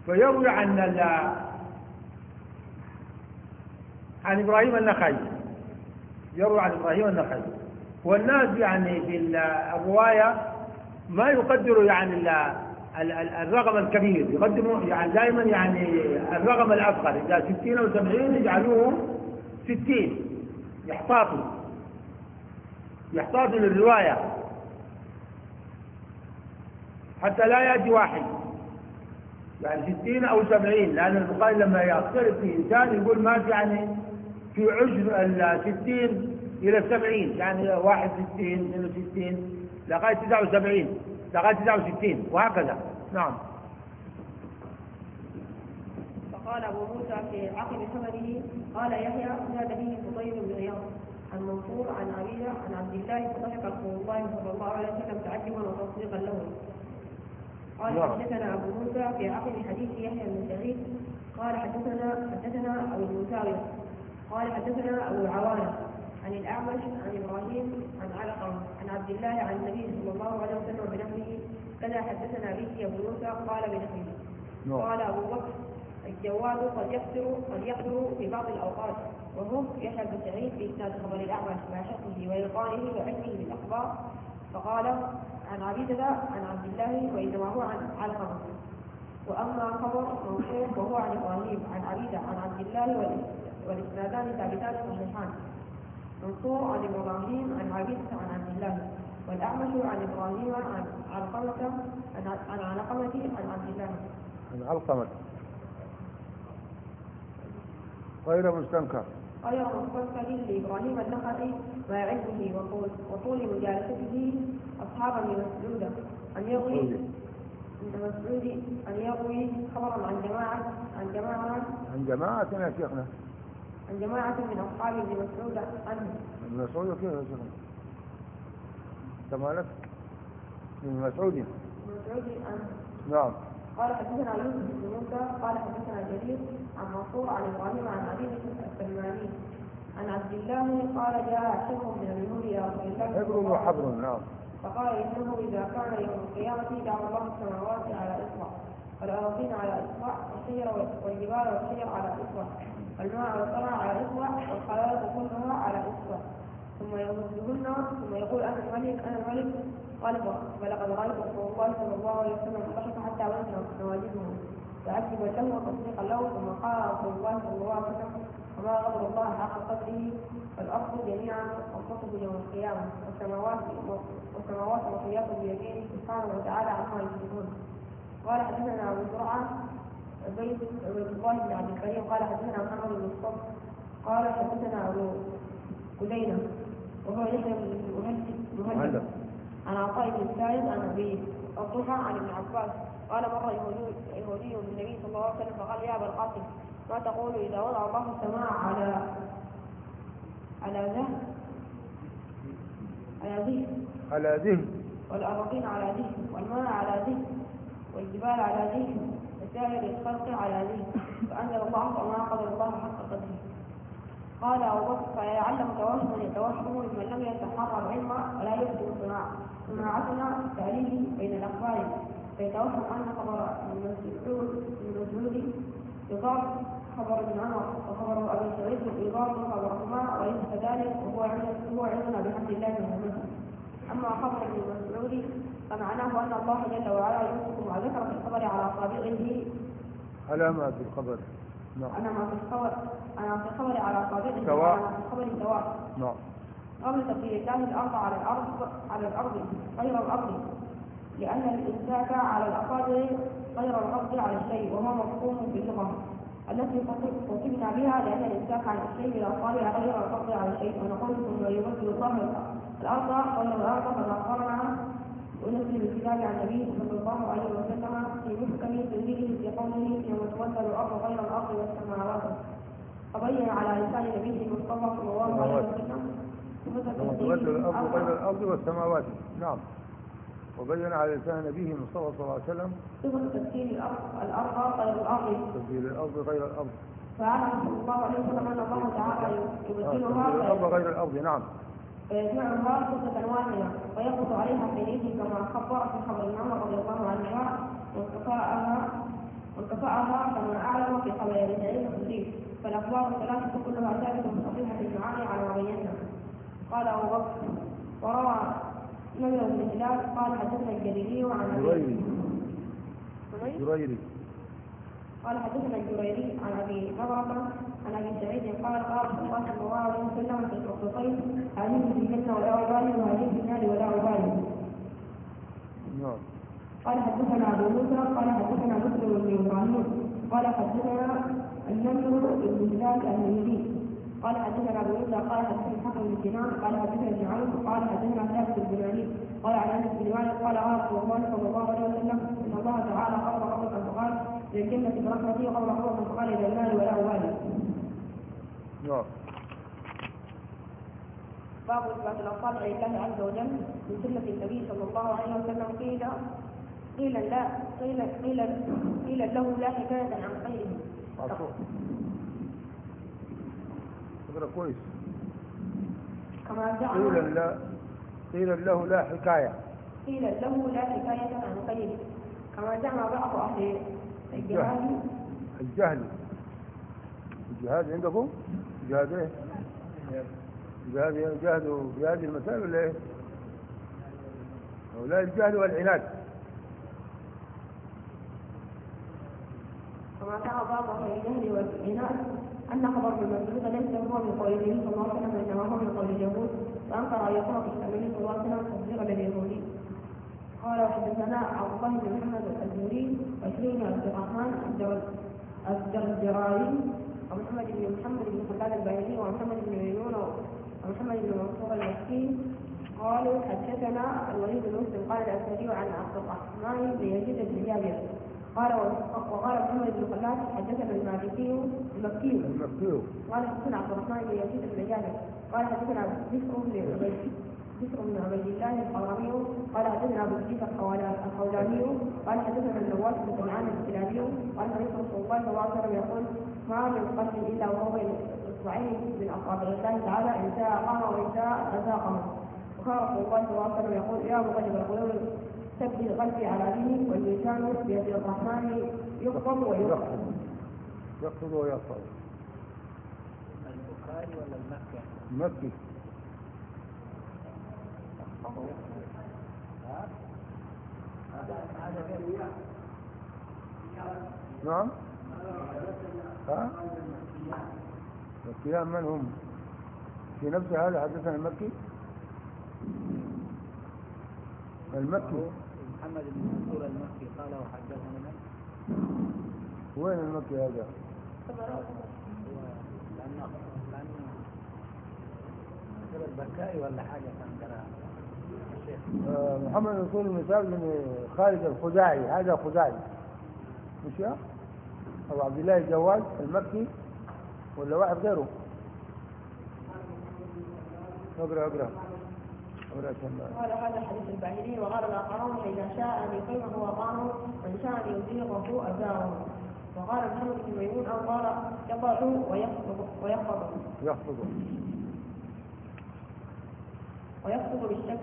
فيروي عن عن إبراهيم النخعي. يروي عن إبراهيم النخعي. والناس يعني في الرواية ما يقدروا يعني الرقم الكبير. يقدموا يعني دائما يعني الرقم الأصغر. إذا 60 أو 70 يجعلوه 60 يحتاطوا. يحتاطوا للرواية. حتى لا يأتي واحد. يعني 60 أو 70 لأن البخاري لما يختلف في إنسان يقول مات يعني في عشر الستين إلى السبعين يعني واحد ستين اثنين وستين لغاية تسعة وسبعين لغاية تسعة وستين وهكذا. نعم. فقال أبو موسى في عقب خبره قال يحيى نادى به فضيل بن عياض عن منصور عن عبيدة عن عبد الله فضحك رسول الله صلى الله عليه وسلم تعجبا وتصديقا له. قال نعم. حدثنا أبو موسى في عقب حديث يحيى بن سعيد قال حدثنا حدثنا أبو المساوي قال حدثنا أبو عوانة عن الأعمش عن إبراهيم عن علقم عن عبد الله عن النبي صلى الله عليه وسلم بنحوه كذا حدثنا به أبو موسى قال بنحوه نعم. قال أبو بكر الجواد قد يقدر قد يقدر في بعض الأوقات وهم يحيى بن سعيد في إسناد خبر الأعمش مع شكله وإلقائه وعلمه بالأخبار فقال عن عبيدة عن عبد الله وإنما هو عن علقمة وأما خبر منصور فهو عن إبراهيم عن عبيدة عن عبد الله والإسنادان ثابتان صحيحان منصور عن إبراهيم عن عبيدة عن عبد الله. والأعمش عن إبراهيم عن علقمة عن علقمة عن عبد الله. عن علقمة. غير مستنكر. غير مستنكر لإبراهيم النخعي وعلمه وطول, وطول مجالسته أصحاب ابن مسعود أن يروي مسعود أن يروي خبرا عن جماعة عن جماعة. عن جماعة يا شيخنا. عن جماعة من أصحاب ابن مسعود عنه ابن مسعود كيف يا شيخنا؟ أنت مالك؟ ابن مسعود. ابن مسعود عنه نعم. قال حدثنا يوسف بن موسى قال حدثنا جرير عن منصور عن إبراهيم عن أبي السلماني. عن عبد الله قال جاء شيخ من اليهود إلى رسول الله حبر وحبر نعم. فقال إنه إذا كان يوم القيامة دعا الله السماوات على إصبع والأرضين على إصبع والشجر والجبال والشجر على إصبع. الماء والثرى على اصبع والخلائق كلها على اصبع ثم يردهن ثم يقول أنا الملك أنا الملك قال ولقد رايت رسول الله صلى الله عليه وسلم ضحك حتى وجه نواجذه تعجبا له وتصديقا له ثم قال رسول الله صلى الله عليه وسلم وما غضب الله حق قدره فالارض جميعا تنقصه يوم القيامة والسماوات والسماوات مطويات بيمينه سبحانه وتعالى عما يشركون قال حدثنا أبو زرعة عبيد الله بن عبد الكريم قال حدثنا محمد بن الصبر قال حدثنا أبو كلينه وهو يحيى بن مهلب عن عطاء بن الثالث عن أبي الضحى عن ابن عباس. قال مر يهودي بالنبي صلى الله عليه وسلم فقال يا أبا القاسم ما تقول إذا وضع الله السماء على على ذهن على ذهن على ذهن والأراضين على ذهن والماء على ذهن والجبال على ذهن وسائر الخلق على ذهن فأنزل الله وما قدر الله حق قدره. قال أبو بكر فيعلم توهم يتوهم ممن لم يتحرى العلم ولا يحسن صناعة صناعتنا تعليم بين الأخبار. فيتوهم أن خبر من مسعود من مسعود يضاف خبر ابن عمر وخبر أبي سعيد يضاف خبرهما وليس كذلك وهو عندنا بحمد الله من أما خبر ابن مسعود فمعناه أن الله جل وعلا يمسك ما ذكر في الخبر على أصابعه على ما في الخبر نعم. أنا ما في الخبر أنا في الخبر على أصابعه سواء. وأنا في الخبر سواء. نعم. قبل تقدير الله الأرض على الأرض على الأرض غير الأرض. لأن الإمساك على الأصابع غير القبض على الشيء وهو مفهوم في اللغة التي خطبنا بها لأن الإمساك على الشيء بالأصابع غير القبض على الشيء. ونقول ثم يبدل الله الأرض غير الأرض كما أخبرنا ونزل الكتاب عن النبي صلى الله عليه وسلم في محكم تنزيله في قوله يوم تبدل الأرض غير الأرض والسماوات. فبين على لسان نبيه المصطفى صلى الله عليه وسلم تبدل الأرض غير الأرض والسماوات. نعم. وبين على لسان نبيه المصطفى صلى الله عليه وسلم صفة تبديل الأرض الأرض غير الأرض. تبديل الأرض غير الأرض. فعلم صلى الله عليه وسلم أن الله تعالى آه، يبدلها الأرض غير الأرض. نعم. فيجمعها صفة واحدة ويقض عليها حينئذ كما خبر في خبر عمر رضي الله عنها وانقطاعها وانقطاعها كما أعلم في خبر ابي سعيد الخدري فالأخبار الثلاثة كلها ثابتة صحيحة المعاني على ما بينا قال أبو بكر وروى نبي بن هلال قال حدثنا الجريري عن أبي جريري. جريري؟ قال حدثنا الجريري عن أبي نضرة عن ابي سعيد قال قال صلى الله عليه وسلم في الخطبتين هذه في الجنه ولا عبالي وهذه في النار ولا عبالي نعم. قال حدثنا أبو موسى قال حدثنا مسلم بن إبراهيم قال حدثنا النمر بن هلال المهدي. قال حدثنا أبو موسى قال حدثنا الحكم بن سنان قال حدثنا ابن عون قال حدثنا ثابت البناني قال عن أنس بن مالك قال قال رسول الله صلى الله عليه وسلم إن الله تعالى قبض قبضه فقال إلى الجنه برحمتي وقبض قبضه فقال إلى النار ولا ابالي نعم باب إثبات الاصابع لله عز وجل من سنة النبي صلى الله عليه وسلم. قيل قيل لا قيل قيل قيل له لا حكايه عن غيره. عصور فكرة كويس. كما زعم قيل لا قيل له لا حكاية. قيل له لا حكاية عن غيره. كما زعم بعض أهل الجهاد الجهل. الجهاد عندكم؟ جهاد إيه جهاد جهاد في هذه المسائل ولا إيه هؤلاء الجهل والعناد. كما دعا بعض أهل الجهل والعناد أن خبر ابن مسعود ليس هو من قول النبي صلى الله عليه وسلم إنما هو من قول اليهود. فأنكر ان يكون في النبي صلى الله عليه وسلم تصديقا لليهودي. قال وحدثنا عبد الله بن محمد الازوري وشريك بن عبد الرحمن الجر- الجرجراري ومحمد بن محمد بن خلاد الباهلي ومحمد بن ميمون ومحمد بن منصور المكي قالوا حدثنا الوليد بن مسلم قال الأسدي عن عبد الرحمن بن يزيد بن جابر. قال وقال محمد بن خلاد حدثنا المالكي المكي. قال حدثنا عبد الرحمن بن يزيد بن جابر. قال حدثنا بشر بن بشر بن عبيد الله الحرمي قال حدثنا أبو الجيش الخولاني قال حدثنا النواس بن سمعان الكلابي قال سمعت رسول الله صلى الله عليه وسلم يقول ما من قلب الا وهو بين اصبعين من اصابع الله تعالى إن شاء قام وإن شاء وكان رسول الله وسلم يقول يا مقلب القلوب ثبت قلبي على ديني والميزان بيد الرحمن يقبض ويقبض يقصد ويقصد البخاري ولا المكي؟ مكي. نعم. ها؟ مكيان من هم؟ في نفس هذا حدثنا المكي؟ المكي. محمد بن منصور المكي قال وحدثنا من. وين المكي هذا؟ هو لأن لأن بكائي ولا حاجة كان محمد بن رسول المساعد بن خالد الخزاعي هذا خزاعي. مش يا؟ أبو عبد الله الجواد المكي ولا واحد غيره؟ أقرأ أقرأ. قال هذا حديث الباهلي وقال الآخرون فإذا شاء أن يقيمه وقامه وإن شاء أن يزيغه أزاغه وقال محمد بن ميمون أو قال يقع ويخفض. يخفضه ويكتب بالشك.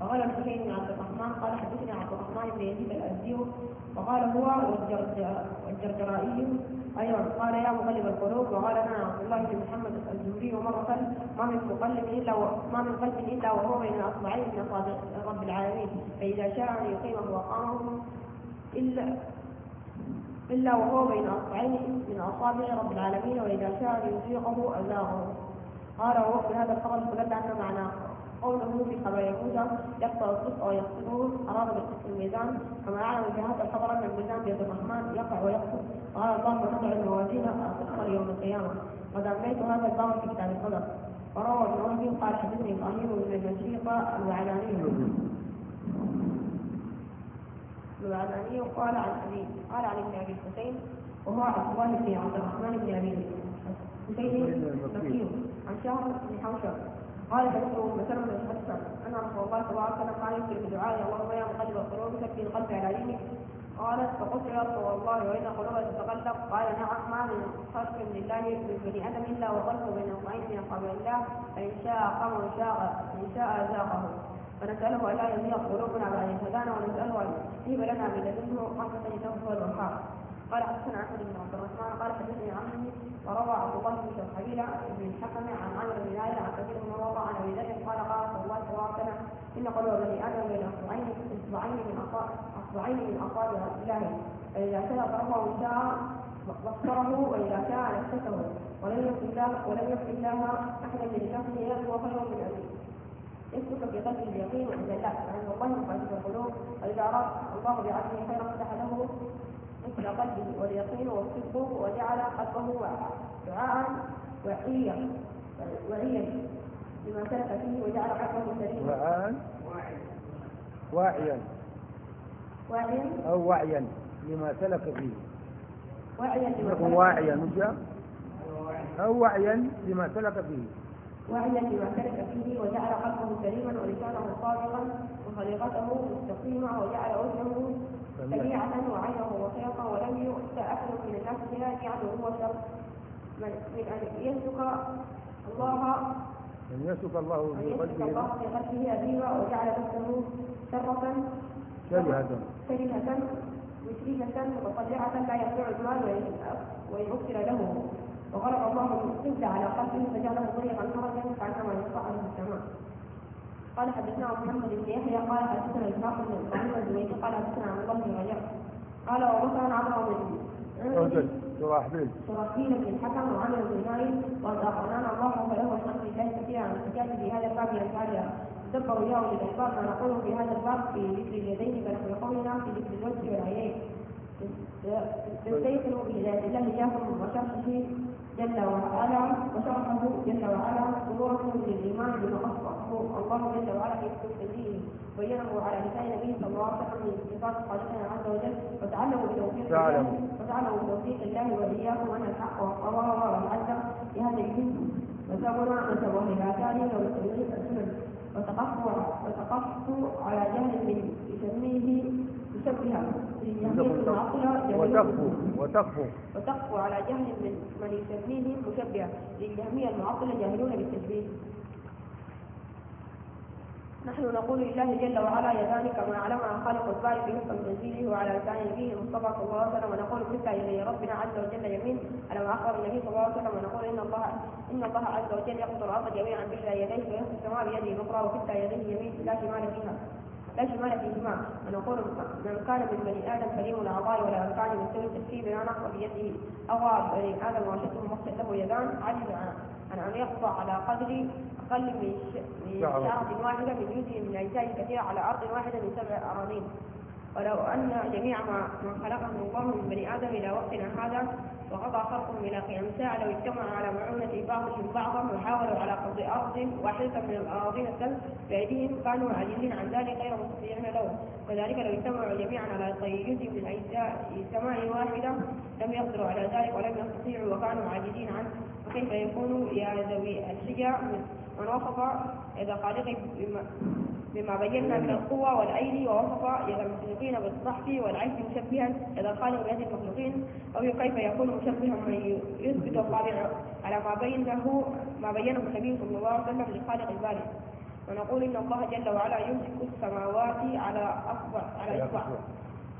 وقال الحسين بن عبد الرحمن قال حدثني عبد الرحمن بن يزيد الأزدي وقال هو والجرجرائي أيضا قال يا مقلب القلوب وقال أنا عبد الله بن محمد الزهري ومرة ما من مقلب إلا و... ما من قلب إلا وهو بين أصبعين من أصابع رب العالمين. فإذا شاء أن يقيمه وقامه الا إلا وهو بين أصبعين من أصابع رب العالمين وإذا شاء أن يزيغه أزاغه. قال وهو في هذا الخبر فدل أن معنى قوله في خبر موسى يقطع الصدق يقصده أراد بالقسط الميزان. كما في هذا الخبر أن الميزان بيد الرحمن يقع ويقصد قال الله ونضع الموازين القسط يوم القيامة. قد أمليت هذا الباب في كتاب القدر. وروى ابن وهب قال حدثني إبراهيم بن المشيط الوعلاني. الوعداني قال عن أبي قال عن ابن أبي الحسين وهو عبد الله بن عبد الرحمن بن أبي الحسين المكي. عن شهر بن حوشب. قال حدثه ام بن حسن ان رسول الله صلى الله عليه وسلم قال يذكر بدعاء اللهم يا مقلب القلوب ثبت القلب على دينك. قالت فقلت يا رسول الله وإن قلوبها تتقلب؟ قال نعم ما من خلق لله من بني آدم إلا وقلبه بين اصبعين من اصابع الله فإن شاء قام وان شاء إن شاء ذاقه فنسأله ألا يزيغ قلوبنا بعد إذ هدانا ونسأله أن يهب لنا من لدنه رحمة يتوفى الوهاب قال حدثنا أحمد بن عبد الرحمن قال حدثني عمي وروى عبد الله بن شرحبيل بن الحكم عن عامر بن نايل عن كثير بن مرة عن أبي ذر قال قال صلى الله عليه وسلم إن قلوب بني آدم بين أصبعين أصبعين من أصابع أصبعين من أصابع الله. شاء ضربه إن شاء بصره وإذا شاء نفسه ولم يكن الله ولم يكن الله أحدا من نفسه يأتي خير من أبيه. يسلك في قلبه اليقين عند الله لأن الله مقلب القلوب. وإذا أراد الله بعبده خيرا فتح له مثل قلبه واليقين والصدق وجعل قلبه دعاء وعيا وعيا لما سلك فيه وجعل قلبه سليما. وعان واعيا. واعيا. أو وعيا لما سلك فيه. واعيا لما واعيا مش؟ أو وعيا لما سلك فيه. واعيا لما سلك فيه وجعل قلبه سليما ولسانه صادقا وخليقته مستقيمة وجعل وجهه سميعة وعينه بصيرة ولم يؤت أحد من الناس بها يعني هو شر. من من أن يسلك الله أن يسلك الله أن في يسلك قلبه الله في قلبه أديبا وجعل نفسه شرة شرهة شرهة مشركة متطلعة لا يسمع المال وإن- أكثر له. وغلق الله القبل على قلبه فجعله ضيقا خرجا كأنما يصعد في السماء. قال حدثنا محمد بن يحيى قال حدثنا إسحاق بن إبراهيم الزبيدي قال حدثنا عبد الله بن رجاء قال ومثلا عمرو بن شراحبيل. شرحبيل بن الحكم وعمر بن نايل وقد أخبرنا الله فله الحمد لله كثيرا عن الحجاج في هذا الباب ينفعها دبروا إياه للاحباب ما نقوله في هذا الباب في ذكر اليدين فنحن قولنا في ذكر الوجه والعينين. تستيقن بذات الله إياكم وشرحه جل وعلا وشرحه جل وعلا صورته للايمان بما اخبره الله جل وعلا في كتب تنزيله بينه على لسان نبيه صلى الله عليه وسلم من صفات خالقنا عز وجل. وتعلموا بتوفيق الله تعلموا. وتعلموا بتوفيق الله وإياكم أن الحق والصواب والعدل في هذا الجنس وسبنا نسبه لآثاره وبتبليغ السنن وتقفوا على جهل من يسميه وتخفوا وتخفوا وتقفوا على جهل من من يسميه مشبها للجهمية المعطلة جاهلون بالتشبيه. نحن نقول لله جل وعلا يدان كما علمنا خالق الباري في نصف تنزيله وعلى لسان نبيه المصطفى صلى الله عليه وسلم. ونقول مثل إلى ربنا عز وجل يمين؟ على ما اخبر النبي صلى الله عليه وسلم ونقول إن الله إن الله عز وجل يقبض الأرض جميعا بكلا يديه ويمسك السماء بيده الأخرى وكلتا يديه يمين لا شمال فيها لا شمال فيهما ونقول من كان من بني آدم سليم الاعضاء ولا اركان مستوي التركيب لا نقص بيده اغى بني آدم واشده مقصد له يدان. عجز عن أن يقطع على قدر أقل من. شعرة واحدة من جزء من أجزاء كثيرة على أرض واحدة من سبع أراضين ولو أن جميع ما ما خلقه الله من بني آدم إلى وقتنا هذا وقضى خلقهم إلى قيام الساعة لو اجتمعوا على معونة بعضهم بعضا وحاولوا على قبض أرض واحدة من الأراضين الثلث بأيديهم كانوا عاجزين عن ذلك غير مستطيعين له. وذلك لو اجتمعوا جميعا على طيز من أجزاء سماء واحدة لم يقدروا على ذلك ولم يستطيعوا وكانوا عاجزين عنه. فكيف يكون يا ذوي الحجة من وصف يد خالقه بما, بما بينا من القوة والأيدي ووصف يد المخلوقين بالضعف والعجز مشبها يد الخالق بيد المخلوقين أو كيف يكون مشبها من يثبت الطابع على ما بينه ما بينه النبي صلى الله عليه وسلم لخالق البارئ. ونقول إن الله جل وعلا يمسك السماوات على أصبع على إصبع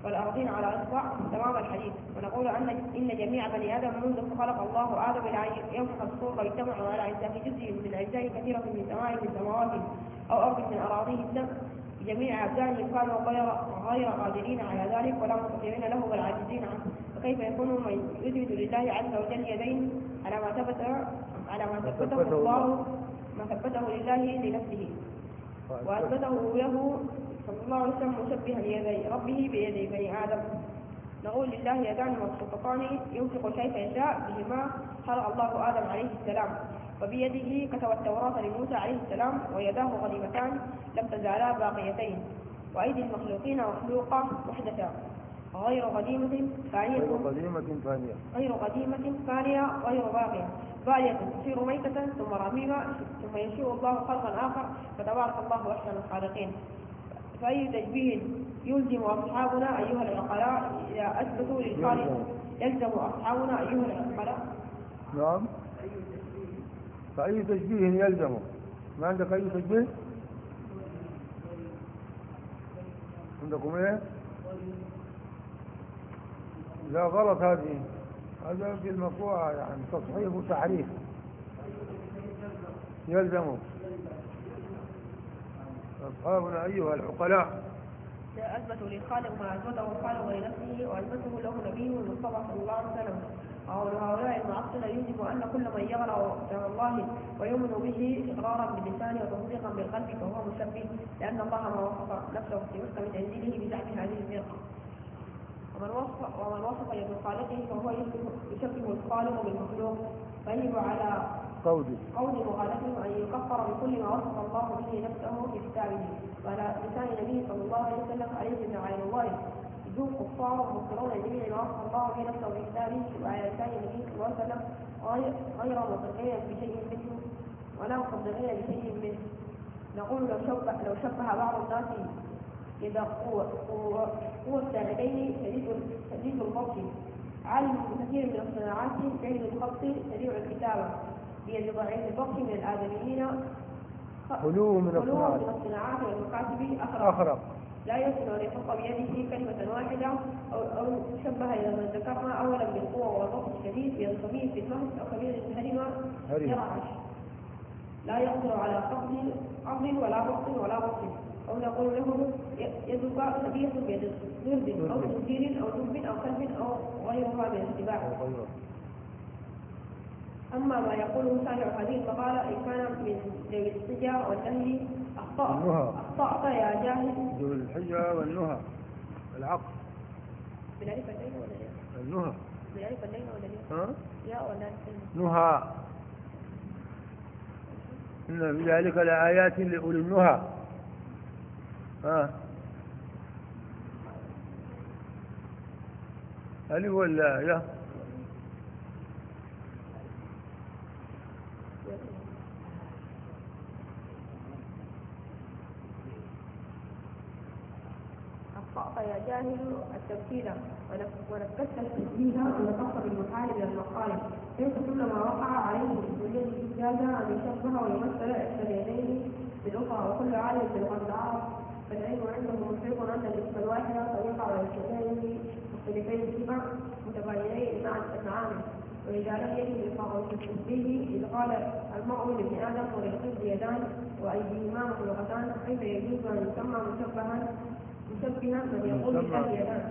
والأرضين على إصبع تمام الحديث. ونقول أن إن جميع بني آدم منذ خلق الله آدم إلى أن ينفخ الصور ويجتمعوا على أجزاء جزء من أجزاء كثيرة من سماء من سماوات. أو أرض من أراضيه الدم. جميع أبدانهم كانوا غير غير قادرين على ذلك ولا مستطيعين له بل عاجزين عنه. فكيف يكون من يثبت لله عز وجل يدين على ما ثبت على ما ثبته الله؟ ما ثبته لله لنفسه. وأثبته له صلى الله عليه وسلم مشبها ليدي ربه بيدي بني آدم. نقول لله يدان مبسوطتان ينفق كيف يشاء بهما خلق الله آدم عليه السلام. وبيده كتب التوراة لموسى عليه السلام ويداه غنيمتان لم تزالا باقيتين. وأيدي المخلوقين مخلوقة محدثة غير قديمة فانية غير قديمة ثانية. غير قديمة فانية غير باقية. بالية تصير ميتة ثم رميمة ثم ينشئ الله خلقا آخر. فتبارك الله أحسن الخالقين. فأي تشبيه يلزم أصحابنا أيها العقلاء إذا أثبتوا للخالق؟ يلزم أصحابنا أيها العقلاء؟ نعم. فأي تشبيه يلزمه؟ ما عندك أي تشبيه؟ عندكم إيه؟ لا غلط هذه. هذا في المقوعة يعني تصحيح وتحريف. يلزمه. أصحابنا أيها العقلاء. أثبتوا للخالق ما أثبته الخالق لنفسه وأثبته له نبيه المصطفى صلى الله عليه وسلم. هؤلاء المعطلة يجب أن كل من يغرى إلى الله ويؤمن به إقرارا باللسان وتصديقا بالقلب فهو مشبه لأن الله ما وصف نفسه في محكم تنزيله بزعم هذه الفرقة. ومن وصف ومن وصف يد خالقه فهو يشبه- الخالق بالمخلوق. فيجب على قولي قول مخالفه أن يكفر بكل ما وصف الله به نفسه في كتابه وعلى لسان النبي صلى الله عليه وسلم عليه عين الله. يجوز كفار جميع ما وصف الله به نفسه في كتابه وعلى لسان النبي صلى الله عليه وسلم غير مصدقين بشيء منه ولا مصدقين بشيء منه. نقول لو شبه لو شبه بعض الناس إذا قوة قوة قوة الساعدين شديد شديد البطش عالم بكثير من الصناعات جيد الخط سريع الكتابة. بيد ضعيف البطش من الآدميين. خلوه من الصناعات. والمكاتب. أخرى. أخرق لا يمكن أن يحط بيده كلمة واحدة أو أو شبه إلى من ذكرنا أولا بالقوة والضغط الشديد صبي في المهد أو كبير الهرمة هرمة. يرعش لا يقدر على قبض عضل ولا بسط ولا بسط أو نقول له يدك شبيهة بيد ذهب أو خنزير أو دب أو كلب أو غيرها من السباع. أما ما يقوله سامع هذه المقالة إن كان من ذوي الحجة والجهل أخطأت النهى. أخطأت يا جاهل. ذو الحجة والنهى. العقل. بالألف الليل ولا؟ النهى. بالألف الليل ولا؟ ها؟ ياء ولا نهى. إن في ذلك لآيات لأولي النهى. ها؟ ألف ولا يا أخطأت يا جاهل ونف- ونفذت التشبيه ونقص بالمحال من المقال ليس كل ما وقع عليه بالكلية جاز أن يشبه ويمثل إحدى بالأخرى وكل عالم بلغة العرب فالعلم عنده محيط أن الاسم الواحد يقع على الشيئين مختلفين الصفة متباينين مع المعاني وإذا لم يجد في التشبيه إذ قال المرء لابن آدم وللقلب يدان وأيديهما مخلوقتان كيف يجوز أن يسمى مشبها مشبها. له يدان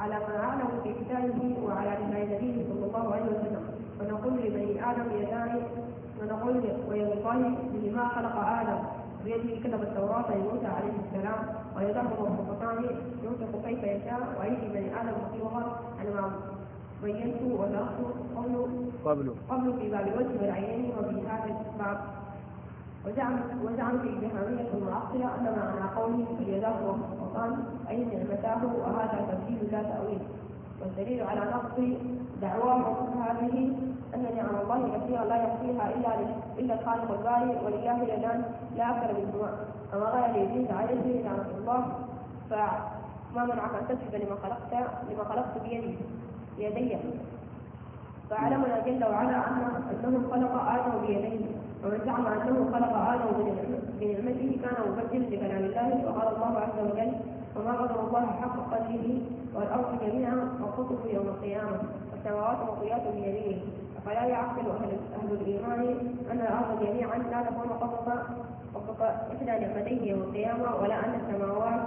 على ما أعلم في كتابه وعلى لسان النبي صلى الله عليه وسلم. ونقول لبني آدم يدان ونقول الله بما خلق آدم. بيده كتب التوراة لموسى عليه السلام ويداه مبسوطتان ينطق كيف يشاء. وأيدي بني آدم مطلوبة أنا ما بينت وشرحت قبل قبل. في باب الوجه والعينين وفي هذا الباب. وزعم وزعم في الجهمية المعطلة أن معنى قوله فاليداه مبسوطتان أي نعمتاه وهذا تبديل لا تأويل. والدليل على نقص دعواهم هذه أن نعم الله كثيرا لا يحصيها إلا إلا الخالق الباري ولله يدان لا أكثر منهما كما قال لإبليس عليه لعنة الله فما منعك أن تسجد لما خلقت لما خلقت بيدي بيدي. فعلمنا جل وعلا أن أنه خلق آدم بيديه. ومن زعم أنه خلق آدم بنعمته كان مبدلا لكلام الله وقال الله عز وجل وما قدر الله حق قدره والأرض جميعا وقطه يوم القيامة والسماوات مطويات بيمينه. فلا يعقل أهل, أهل الإيمان أن الأرض جميعا لا تكون قطة قطة إحدى نعمتيه يوم القيامة ولا أن السماوات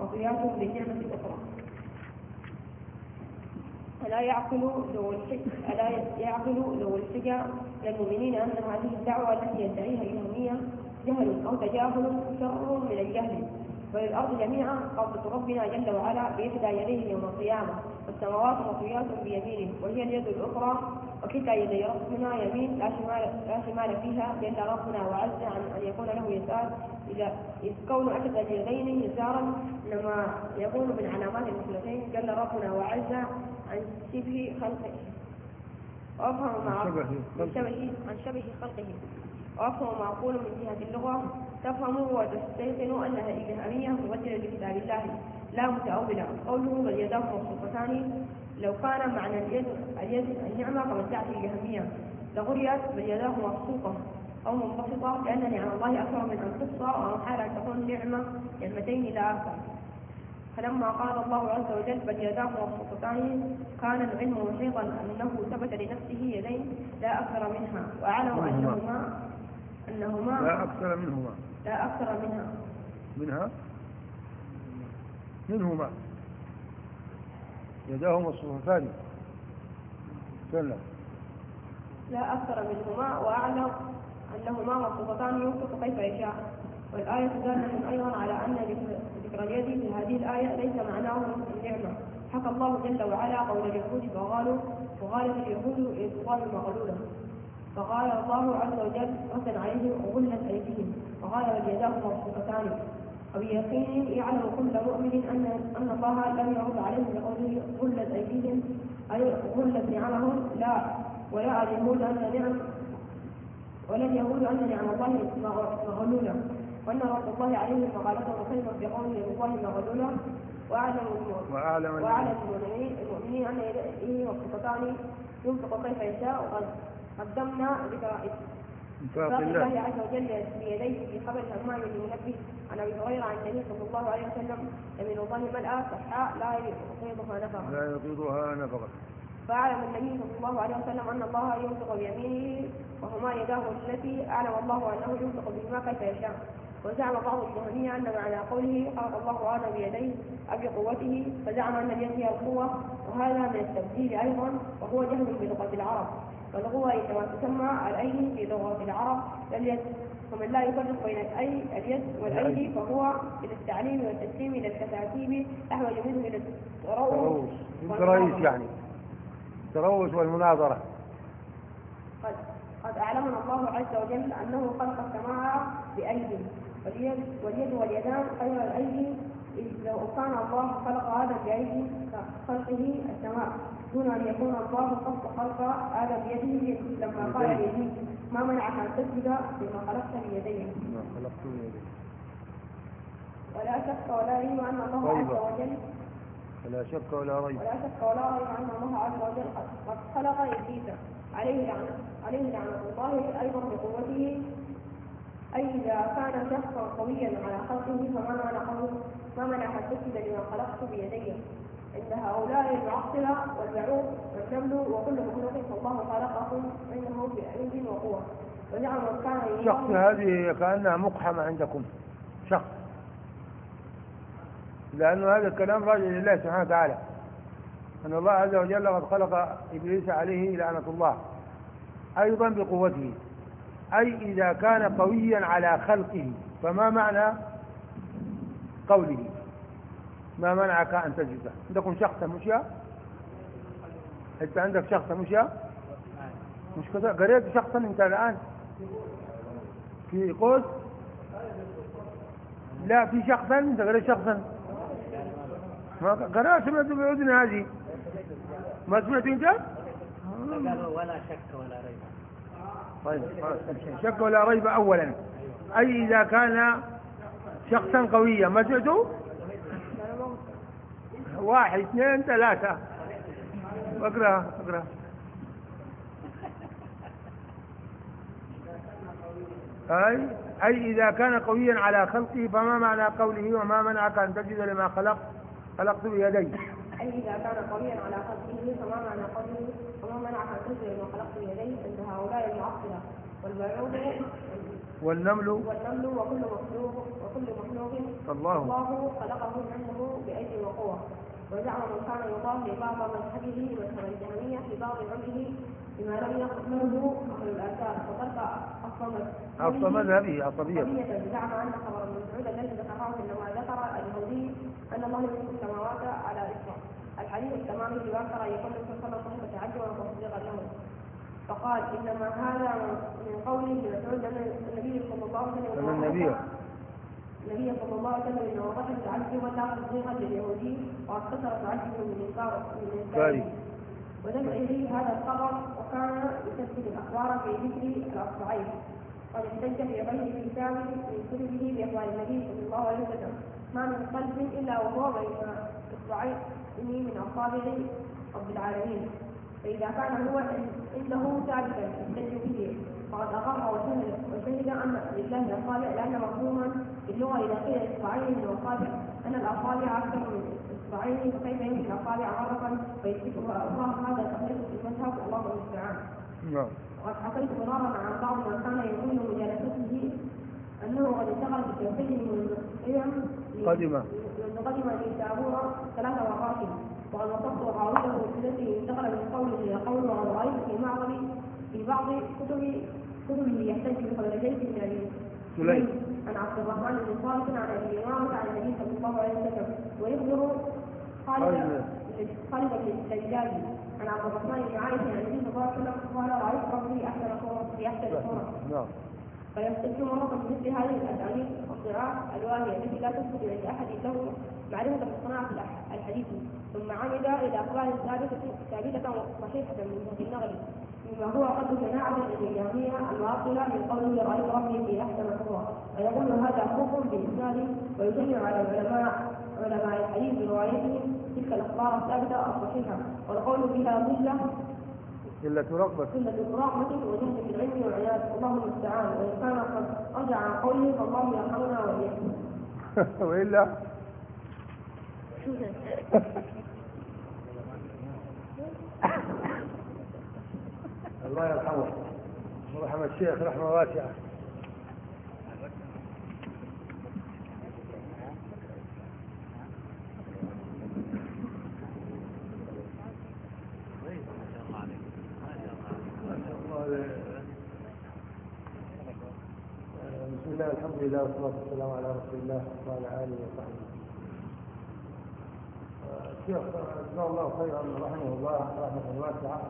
مطويات بالنعمة الأخرى ألا يعقل لو ألا يعقل لو الحجة للمؤمنين أن هذه الدعوة التي يدعيها الإمامية جهل أو تجاهل شر من الجهل. وللأرض جميعا قبضة ربنا جل وعلا بإحدى يديه يوم القيامة. والسماوات مطويات بيمينه وهي اليد الأخرى. وكلتا يدي ربنا يمين لا شمال لا شمال فيها. جل ربنا وعز عن أن يكون له يسار. إذا إذ كون أحد اليدين يسارا لما يكون من علامات المثلتين. جل ربنا وعز عن شبه خلقه. وأفهم مع عن شبه عن شبه خلقه. وأفهم معقول من جهة اللغة. تفهم وتستيقن أنها إلهامية مبدلة لكتاب الله لا متأولة قوله بل يداه مبسوطتان. لو كان معنى اليد اليد النعمة كما تأتي الجهمية لغريت بل يداه مبسوطة أو منبسطة لأن نعم الله أكثر من أن تحصى ومحال أن تكون نعمة نعمتين لا أكثر فلما قال الله عز وجل بل يداه مبسوطتان كان العلم محيطا أنه ثبت لنفسه يدين لا أكثر منها وأعلم أنهما أنهما لا أكثر منهما. لا أكثر منها. منها؟ منهما. يداه مصروفتان سلم لا أكثر منهما وأعلم أنهما مصروفتان ينفق كيف يشاء. والآية دالة أيضا على أن ذكر اليد في هذه الآية ليس معناه النعمة. حكى الله جل وعلا قول اليهود فقالوا وقالت اليهود إذ قالوا مغلولة. فقال الله عز وجل ردا عليهم وغلت أيديهم. وقال واليداه مبسوطتان. وبيقين يعلم كل مؤمن أن أن الله لم يرد عليهم بقوله غلت أيديهم أي غلت نعمهم لا. ولا اليهود أن نعم ولا اليهود أن نعم الله مغلولة. وأن رد الله عليهم فقالته خيرا بقوله الله مغلولة وأعلم وأعلم وأعلم المؤمنين أن يديه مبسوطتان ينفق كيف يشاء. وقد قدمنا ذكر انفاق الله. عز وجل بيديه في خبر همام بن منبه عن أبي هريرة عن النبي صلى الله عليه وسلم يمين الله ملأى صحاء لا يقيضها نفقا لا يطيقها نفقة. فأعلم النبي صلى الله عليه وسلم أن الله ينفق بيمينه وهما يداه التي أعلم الله أنه ينفق بهما كيف يشاء. وزعم بعض الجهمية أن معنى قوله خلق الله آدم بيديه أو بقوته فزعم أن اليد هي القوة وهذا من التبديل أيضا وهو جهل بلغة العرب. والقوة إنما تسمى الأيدي في لغة العرب اليد ومن لا يفرق بين الأي اليد والأيدي فهو إلى التعليم والتسليم إلى الكتاتيب أحوج منه إلى التروس تروس الرئيس يعني. التروس والمناظرة. قد قد أعلمنا الله عز وجل أنه خلق السماء بأيدي. واليد واليد واليدان خير الأيدي إذ لو كان الله خلق هذا بأيدي كخلقه السماء دون أن يكون الله قصد خلق هذا بيده لما قال بيدي. ما منعك أن تسجد بما خلقت بيديه خلقت بيدي ولا شك ولا ريب أن الله عز. وجل فلا شك ولا ريب. ولا شك ولا ريب أن الله عز وجل قد- قد خلق إبليس. عليه لعنة عليه لعنة الله أيضا بقوته أي إذا كان شخصا قويا على خلقه فما منعه ما منع أن تسجد لما خلقت بيدي عند هؤلاء المعطلة والبعوض والنمل وكل مخلوق فالله خلقهم عنده بعلم وقوة. وزعم من كان شخص هذه كأنها مقحمة عندكم. شخص. لأن هذا الكلام راجع لله سبحانه وتعالى. أن الله عز وجل قد خلق إبليس عليه لعنة الله. أيضا بقوته. أي إذا كان قويا على خلقه فما معنى قوله؟ ما منعك أن تجده عندكم شخص مشى أنت عندك شخص مشى مش كذا؟ قريت شخصا أنت الآن؟ في قوس؟ لا في شخصا؟ أنت قريت شخصا؟ ما قرأت سمعت بأذن هذه. ما سمعت أنت؟ ولا شك ولا ريب. طيب شك ولا ريب أولا. أي إذا كان شخصا قويا ما سمعتوا؟ واحد اثنين ثلاثة. اقرأ اقرأ. أي أي إذا كان قويا على خلقه فما معنى قوله وما منعك أن تجد لما خلق؟ خلقت بيدي أي إذا كان قويا على خلقه فما معنى قوله؟ وما منعك أن تنزل ما خلقت بيديه عند هؤلاء المعطلة. والبعوض والنمل؟ والنمل وكل مخلوق وكل مخلوق. الله. الله خلقه منه بأيد وقوة. وزعم من كان يضاهي بعض مذهبه مذهب الجهمية في بعض عمره بما لم يقبله أهل الآثار وترك الصمد أصل مذهبه. عصبية. زعم أن خبر المسعود الذي ذكره إنما ذكر اليهودي أن الله يملك السماوات على إسرع الحديث التمامي في بكر يقول صلى الله عليه وسلم تعجبا وتصديقا له فقال إنما هذا من قوله أن النبي صلى الله عليه وسلم النبي. النبي صلى الله عليه وسلم إنه تعجبا لا تصديقا لليهودي وقد كثر تعجبا من انكار من كاري. انكاره ودفعه هذا الخبر وكان يثبت الأخبار في ذكر الأصبعين. قد احتج في غير كتاب من كتبه بأخبار النبي صلى الله عليه وسلم. ما من قلب إلا وهو بين اصبعين من أصابع رب العالمين. فإذا كان هو عنده ثابتا يحتج به فقد أقر وشهد وشهد أن لله اصابع لأن مفهوما في اللغة اذا قيل اصبعين من اصابع أن الأصابع أكثر من اصبعين فكيف يمكن اصابع مره فيثبتها الله هذا تقريب في المذهب والله المستعان. نعم. وقد حكيت مرارا عن بعض من كان يقول مجالسته أنه قد من قدم قدم ثلاث مرات وقد وصفت التي انتقل من قول إلى قول وقد رأيت في معظم في بعض كتب كتبه يحتج من سليم. عن عبد الرحمن بن صالح عن أبي إمامة عن النبي صلى الله عليه وسلم. ويخبر خالد خالد بن عن عبد الرحمن بن عائشه عن النبي صلى الله عليه وسلم قال رأيت ربي أحسن صوره في أحسن صورة. فيحتج مرة بمثل هذه الأساليب والصراع الواهية التي لا تثبت عند أحد له معرفة بصناعة الأح- الحديث. ثم عمد إلى أخبار ثابتة ثابتة صحيحة من وجه النظر مما هو قد تناعم الإيجابية المعطلة من قوله رأيت ربي في أحسن صورة ويقول هذا كفر بإسناد ويشنع على العلماء علماء الحديث بروايتهم تلك الأخبار الثابتة الصحيحة والقول بها ضلة إلا ترغبة سنة الرحمة وجهد في العلم والعناد الله المستعان. وإن كان قد رجع عن قوله فالله يرحمنا وإياكم. وإلا؟ الله يرحمه. ورحم الشيخ رحمة واسعة. بسم الله الحمد لله والصلاة والسلام على رسول الله وعلى آله وصحبه. الشيخ جزاه الله خيرا رحمه الله رحمة واسعة.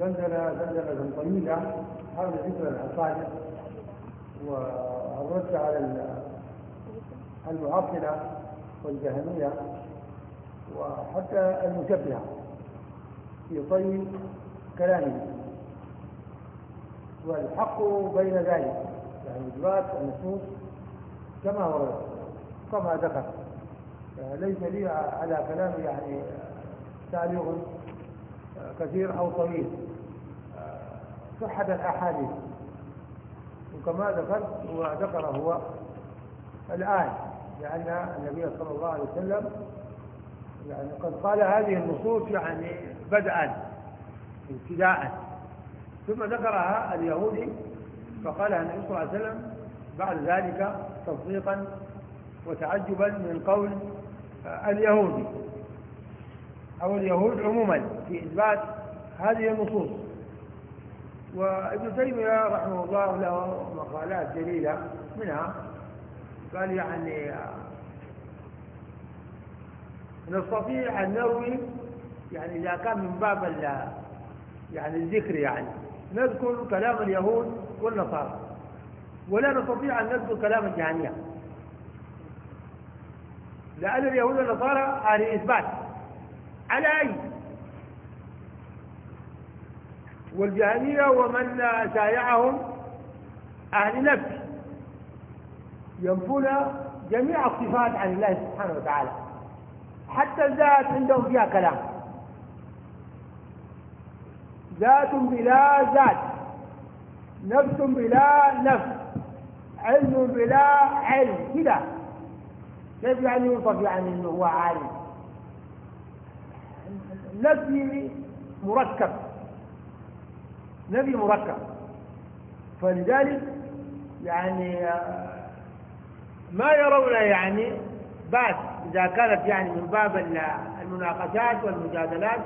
دندن دندنة طويلة. حول ذكر العقائد والرد على ال- المعطلة والجهمية وحتى المشبهة في طي كلامه. والحق بين ذلك يعني إثبات النصوص كما ورد كما ذكر. ليس لي على كلام يعني تعليق كثير أو طويل. صحة الأحاديث. وكما ذكرت هو ذكر هو الآن لأن النبي صلى الله عليه وسلم يعني قد قال هذه النصوص يعني بدءا ابتداء ثم ذكرها اليهودي فقالها النبي صلى الله عليه وسلم بعد ذلك تصديقا وتعجبا من قول اليهودي أو اليهود عموما في إثبات هذه النصوص. وابن تيمية رحمه الله له مقالات جليلة منها قال يعني نستطيع أن نروي يعني إذا كان من باب يعني الذكر يعني. نذكر كلام اليهود والنصارى. ولا نستطيع أن نذكر كلام الجهمية لأن اليهود والنصارى أهل إثبات. على أي؟ والجهمية ومن شايعهم أهل نفس. ينفون جميع الصفات عن الله سبحانه وتعالى. حتى الذات عندهم فيها كلام. ذات بلا ذات نفس بلا نفس علم بلا علم كده. كيف يعني يوصف يعني إنه هو عالم؟ نفي مركب نبي مركب. فلذلك يعني ما يرون يعني بات إذا كانت يعني من باب المناقشات والمجادلات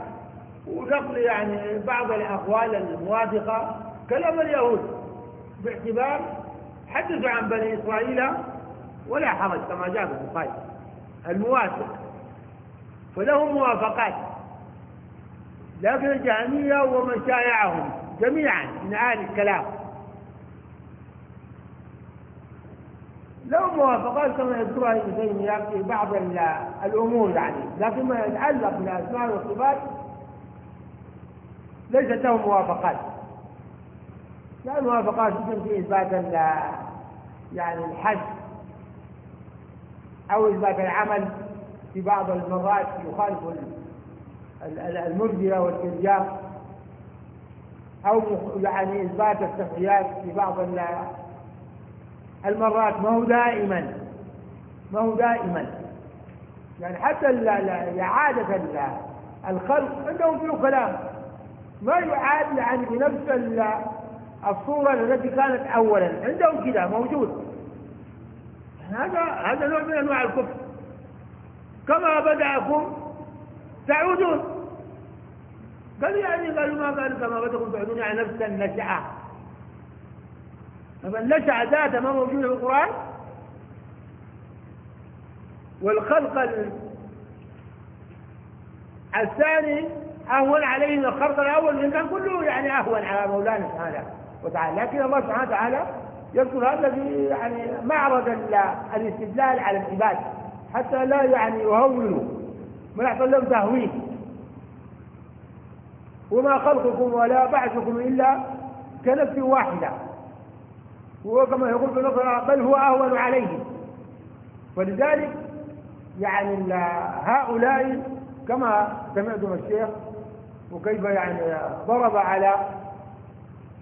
ونقل يعني بعض الأقوال الموافقة كلام اليهود باعتبار حدثوا عن بني إسرائيل ولا حرج كما جاء في البخاري الموافق فلهم موافقات لكن الجهمية ومن شايعهم جميعا من أهل الكلام. لهم موافقات كما يذكرها ابن تيمية في بعض الأمور يعني لكن ما يتعلق بالأسماء والصفات ليست لهم موافقات. لا الموافقات يمكن في إثبات يعني الحج أو إثبات العمل في بعض المرات يخالف المرجئة والإرجاء أو يعني إثبات التقييد في بعض المرات. ما هو دائما ما هو دائما. يعني حتى إعادة الخلق عندهم فيه كلام ما يعاد يعني بنفس الصورة التي كانت أولا. عندهم كذا موجود. هذا هذا نوع من أنواع الكفر. كما بدأكم تعودون. قالوا يعني قالوا ما قالوا كما بدكم تعودون يعني نفس النشأة. فالنشأة ذاتها ما موجودة في القرآن. والخلق الثاني أهون عليه من الخلق الأول من كان كله يعني أهون على مولانا سبحانه وتعالى. لكن الله سبحانه وتعالى يذكر هذا في يعني معرض الاستدلال على العباد حتى لا يعني يهولوا ما يحصل لهم تهويل. وما خلقكم ولا بعثكم إلا كنفس واحدة. وكما يقول في الأخرى بل هو أهون عليه فلذلك يعني هؤلاء كما سمعتم الشيخ وكيف يعني ضرب على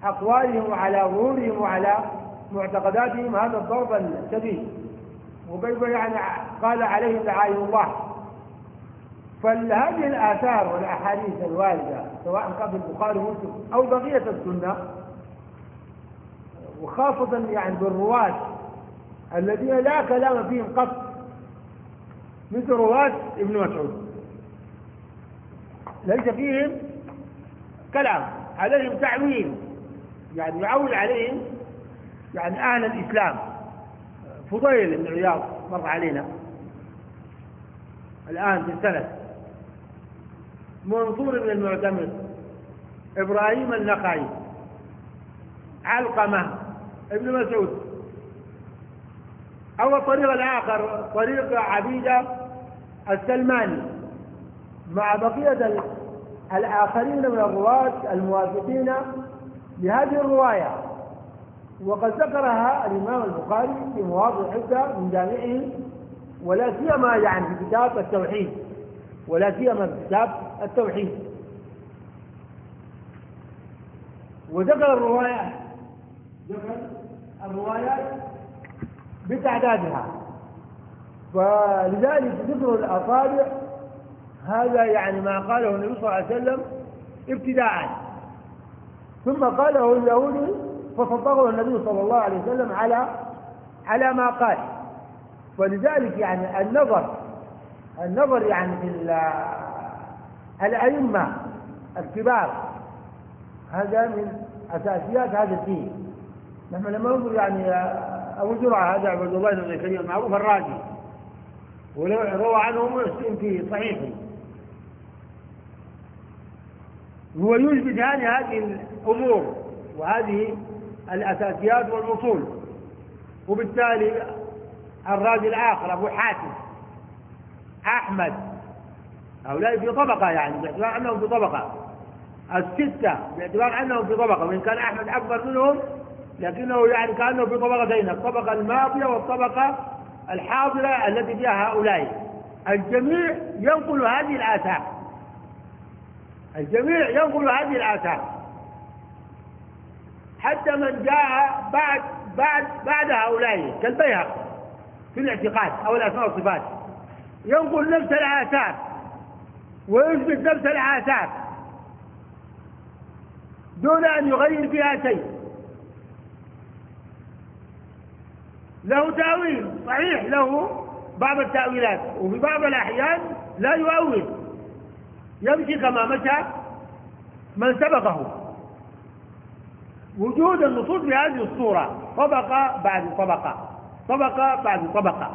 أقوالهم وعلى ظهورهم وعلى معتقداتهم هذا الضرب الشديد. وكيف يعني قال عليهم لعائن الله. فهذه الآثار والأحاديث الواردة سواء كان في البخاري ومسلم أو بقية السنة وخاصة يعني بالرواة الذين لا كلام فيهم قط مثل رواة ابن مسعود. ليس فيهم كلام. عليهم تعويل. يعني يعول عليهم يعني أهل الإسلام. فضيل بن عياض مر علينا الآن في السنة. منصور بن المعتمر إبراهيم النقعي علقمة ابن مسعود. أو الطريق الآخر طريق عبيدة السلماني مع بقية الآخرين من الرواة الموافقين لهذه الرواية. وقد ذكرها الإمام البخاري في مواضع عدة من جامعه ولا سيما يعني في كتاب التوحيد ولا سيما في كتاب التوحيد. وذكر الروايات ذكر الروايات بتعدادها. فلذلك ذكر الأصابع هذا يعني ما قاله النبي صلى الله عليه وسلم ابتداء ثم قاله اليهودي فصدقه النبي صلى الله عليه وسلم على على ما قال ولذلك يعني النظر النظر يعني في الأئمة الكبار هذا من أساسيات هذا الدين نحن لما ننظر يعني أبو زرعة هذا عبد الله بن زكريا المعروف الرازي وروى عنه مسلم في صحيحه هو يثبت هذه هذه الأمور وهذه الأساسيات والأصول. وبالتالي الرازي الآخر أبو حاتم أحمد هؤلاء في طبقة يعني باعتبار أنهم في طبقة. الستة باعتبار أنهم في طبقة وإن كان أحمد أكبر منهم لكنه يعني كأنه في طبقتين الطبقة الماضية والطبقة الحاضرة التي فيها هؤلاء. الجميع ينقل هذه الآثار. الجميع ينقل هذه الآثار. حتى من جاء بعد بعد بعد هؤلاء كالبيهق في الاعتقاد أو الأسماء والصفات. ينقل نفس الآثار ويثبت نفس الآثار دون أن يغير فيها شيء. له تأويل صحيح له بعض التأويلات وفي بعض الأحيان لا يؤول. يمشي كما مشى من سبقه. وجود النصوص بهذه الصورة طبقة بعد طبقة طبقة بعد طبقة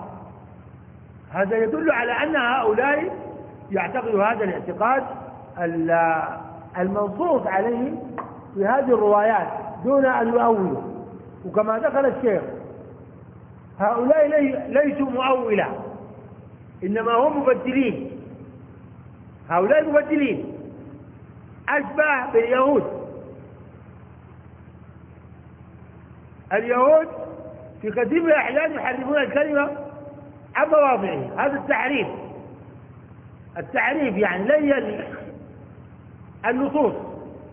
هذا يدل على أن هؤلاء يعتقدوا هذا الاعتقاد المنصوص عليه في هذه الروايات دون أن يؤولوا وكما ذكر الشيخ هؤلاء ليسوا مؤولة إنما هم مبدلين. هؤلاء مبدلين أشبه باليهود. اليهود في كثير من الأحيان يحرفون الكلمة عن مواضعه. هذا التعريف التعريف يعني لي النصوص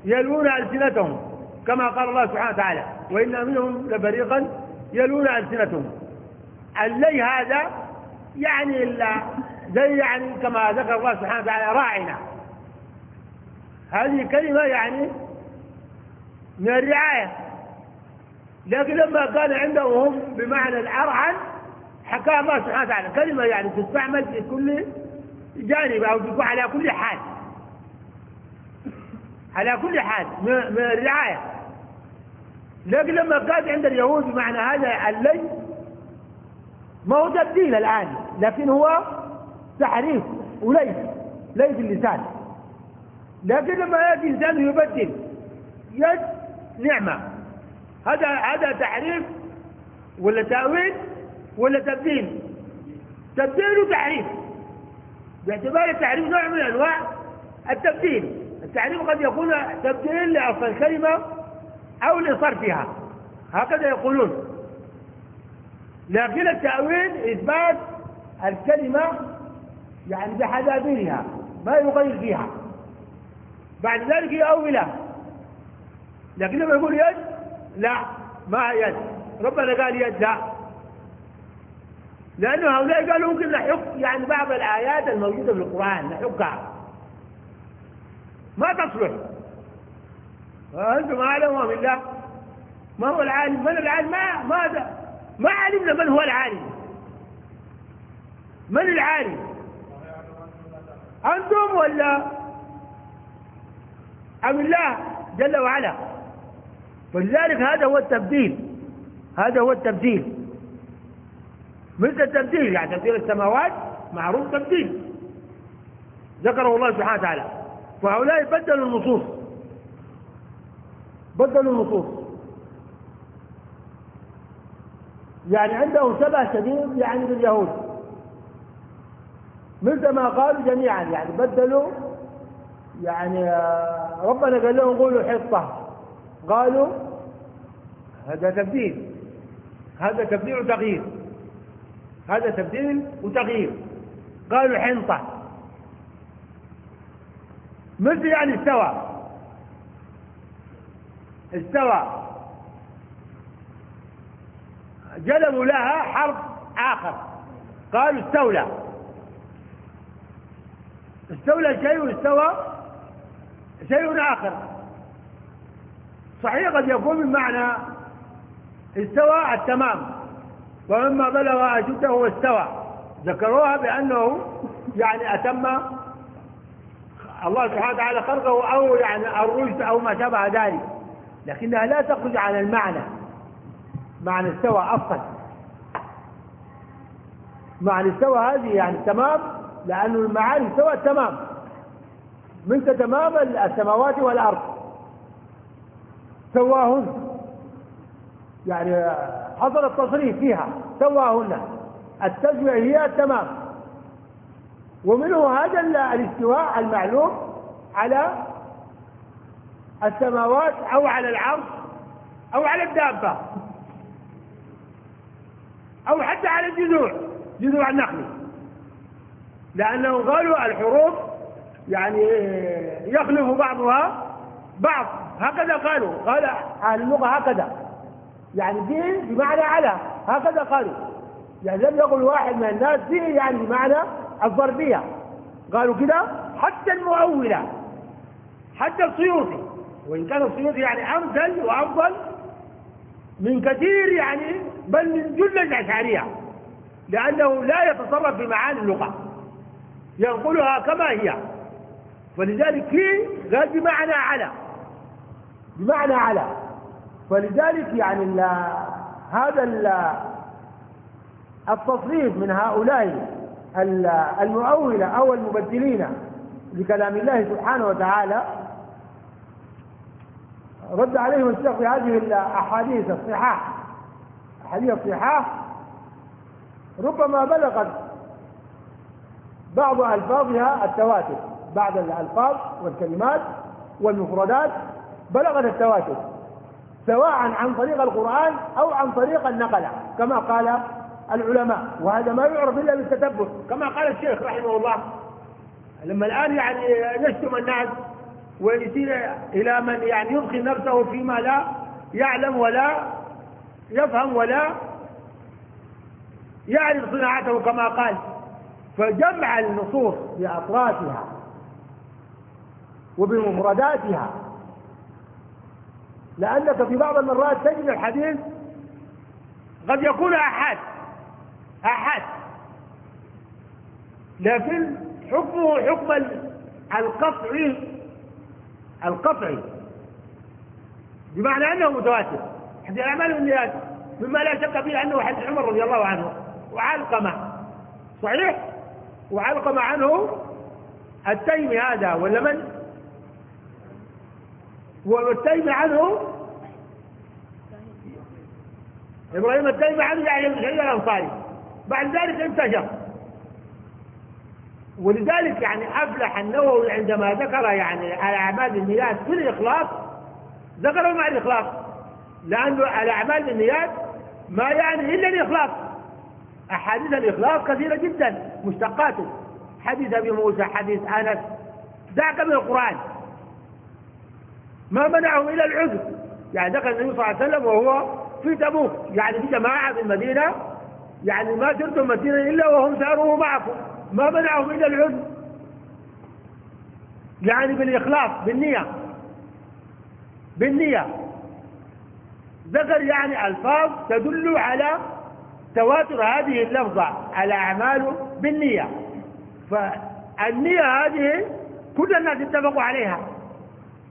يلون ألسنتهم كما قال الله سبحانه وتعالى وإن منهم لفريقا يلون ألسنتهم. اللي هذا يعني زي يعني كما ذكر الله سبحانه وتعالى راعنا. هذه كلمة يعني من الرعاية. لكن لما كان عندهم بمعنى الأرعن حكى الله سبحانه وتعالى كلمة يعني تستعمل في كل جانب أو على كل حال. على كل حال من الرعاية. لكن لما كانت عند اليهود بمعنى هذا اللي ما هو تبديل الآن لكن هو تحريف وليس ليس اللسان. لكن لما يأتي إنسان يبدل يد نعمة. هذا هذا تحريف ولا تأويل ولا تبديل؟ تبديل وتحريف باعتبار التحريف نوع من أنواع التبديل. التحريف قد يكون تبديل لأصل الكلمة أو لصرفها. هكذا يقولون. لكن التأويل إثبات الكلمة يعني بحذافيرها ما يغير فيها. بعد ذلك يؤولها لكن لما يقول يد لا ما يد. ربنا قال يد لا. لأنه هؤلاء قالوا ممكن نحك يعني بعض الآيات الموجودة في القرآن نحكها. ما تصلح. أنتم أعلم من الله ما هو العالم. من العالم؟ ما ماذا ما علمنا من هو العالم. من العالم؟ أنتم ولا أم الله جل وعلا. ولذلك هذا هو التبديل. هذا هو التبديل. مثل التبديل يعني تبديل السماوات معروف تبديل. ذكره الله سبحانه وتعالى. فهؤلاء بدلوا النصوص. بدلوا النصوص. يعني عندهم شبه شديد يعني باليهود مثل ما قالوا جميعا يعني بدلوا يعني آه، ربنا قال لهم قولوا حطة. قالوا هذا تبديل. هذا تبديل وتغيير. هذا تبديل وتغيير. قالوا حنطة. مثل يعني استوى. استوى. جلبوا لها حرف آخر. قالوا استولى. استولى شيء واستوى شيء آخر. صحيح قد يكون من معنى استوى التمام ومما بلغ أشده واستوى. ذكروها بأنه يعني أتم الله سبحانه وتعالى خلقه أو يعني الرشد أو ما شابه ذلك. لكنها لا تخرج عن المعنى معنى استوى أصلا. معنى استوى هذه يعني تمام لأن المعاني استوى تمام. منك تمام السماوات والأرض. سواهن. يعني حصل التصريف فيها. سواهن. التسوية هي التمام ومنه هذا الاستواء المعلوم على السماوات أو على العرش أو على الدابة. أو حتى على الجذوع. جذوع النخل. لأنهم قالوا الحروف يعني يخلف بعضها بعض. هكذا قالوا. قال أهل اللغة هكذا. يعني دي بمعنى على. هكذا قالوا. يعني لم يقل واحد من الناس دي يعني بمعنى الضربية. قالوا كده حتى المؤولة حتى السيوطي. وإن كان السيوطي يعني أمثل وأفضل من كثير يعني بل من جل الأشعرية لأنه لا يتصرف بمعاني اللغة. ينقلها كما هي. فلذلك في قال بمعنى على. بمعنى على. فلذلك يعني هذا التصريف من هؤلاء المؤولة أو المبدلين لكلام الله سبحانه وتعالى رد عليهم الشيخ في هذه الأحاديث الصحاح أحاديث الصحاح ربما بلغت بعض ألفاظها التواتر بعض الألفاظ والكلمات والمفردات بلغت التواتر سواء عن طريق القرآن أو عن طريق النقلة كما قال العلماء وهذا ما يعرف إلا بالتتبع كما قال الشيخ رحمه الله. لما الآن يعني نشتم الناس ويصير إلى من يعني يدخل نفسه فيما لا يعلم ولا يفهم ولا يعرف صناعته كما قال. فجمع النصوص بأطرافها وبمفرداتها. لأنك في بعض المرات تجد الحديث قد يكون أحد أحد. لكن حكمه حكم القطعي القطعي. بمعنى أنه متواتر. حديث الأعمال والنيات مما لا شك فيه أنه حديث عمر رضي الله عنه وعلقمة. صحيح؟ وعلقمة عنه التيمي هذا ولا من؟ والتيمي عنه؟ إبراهيم التيمي عنه يعني المشهد الأنصاري. بعد ذلك انتشر. ولذلك يعني أفلح النووي عندما ذكر يعني الأعمال بالنيات في الإخلاص. ذكره مع الإخلاص. لأنه الأعمال بالنيات ما يعني إلا الإخلاص. أحاديث الإخلاص كثيرة جدا مشتقاته. حديث أبي موسى حديث أنس. دعك من القرآن. ما منعهم إلى العذر. يعني دخل النبي صلى الله عليه وسلم وهو في تبوك. يعني في جماعة في المدينة. يعني ما سرتم المدينة إلا وهم ساروا معكم. ما منعهم إلا العذر. يعني بالإخلاص بالنية. بالنية. ذكر يعني ألفاظ تدل على تواتر هذه اللفظة الأعمال بالنية. فالنية هذه كل الناس اتفقوا عليها.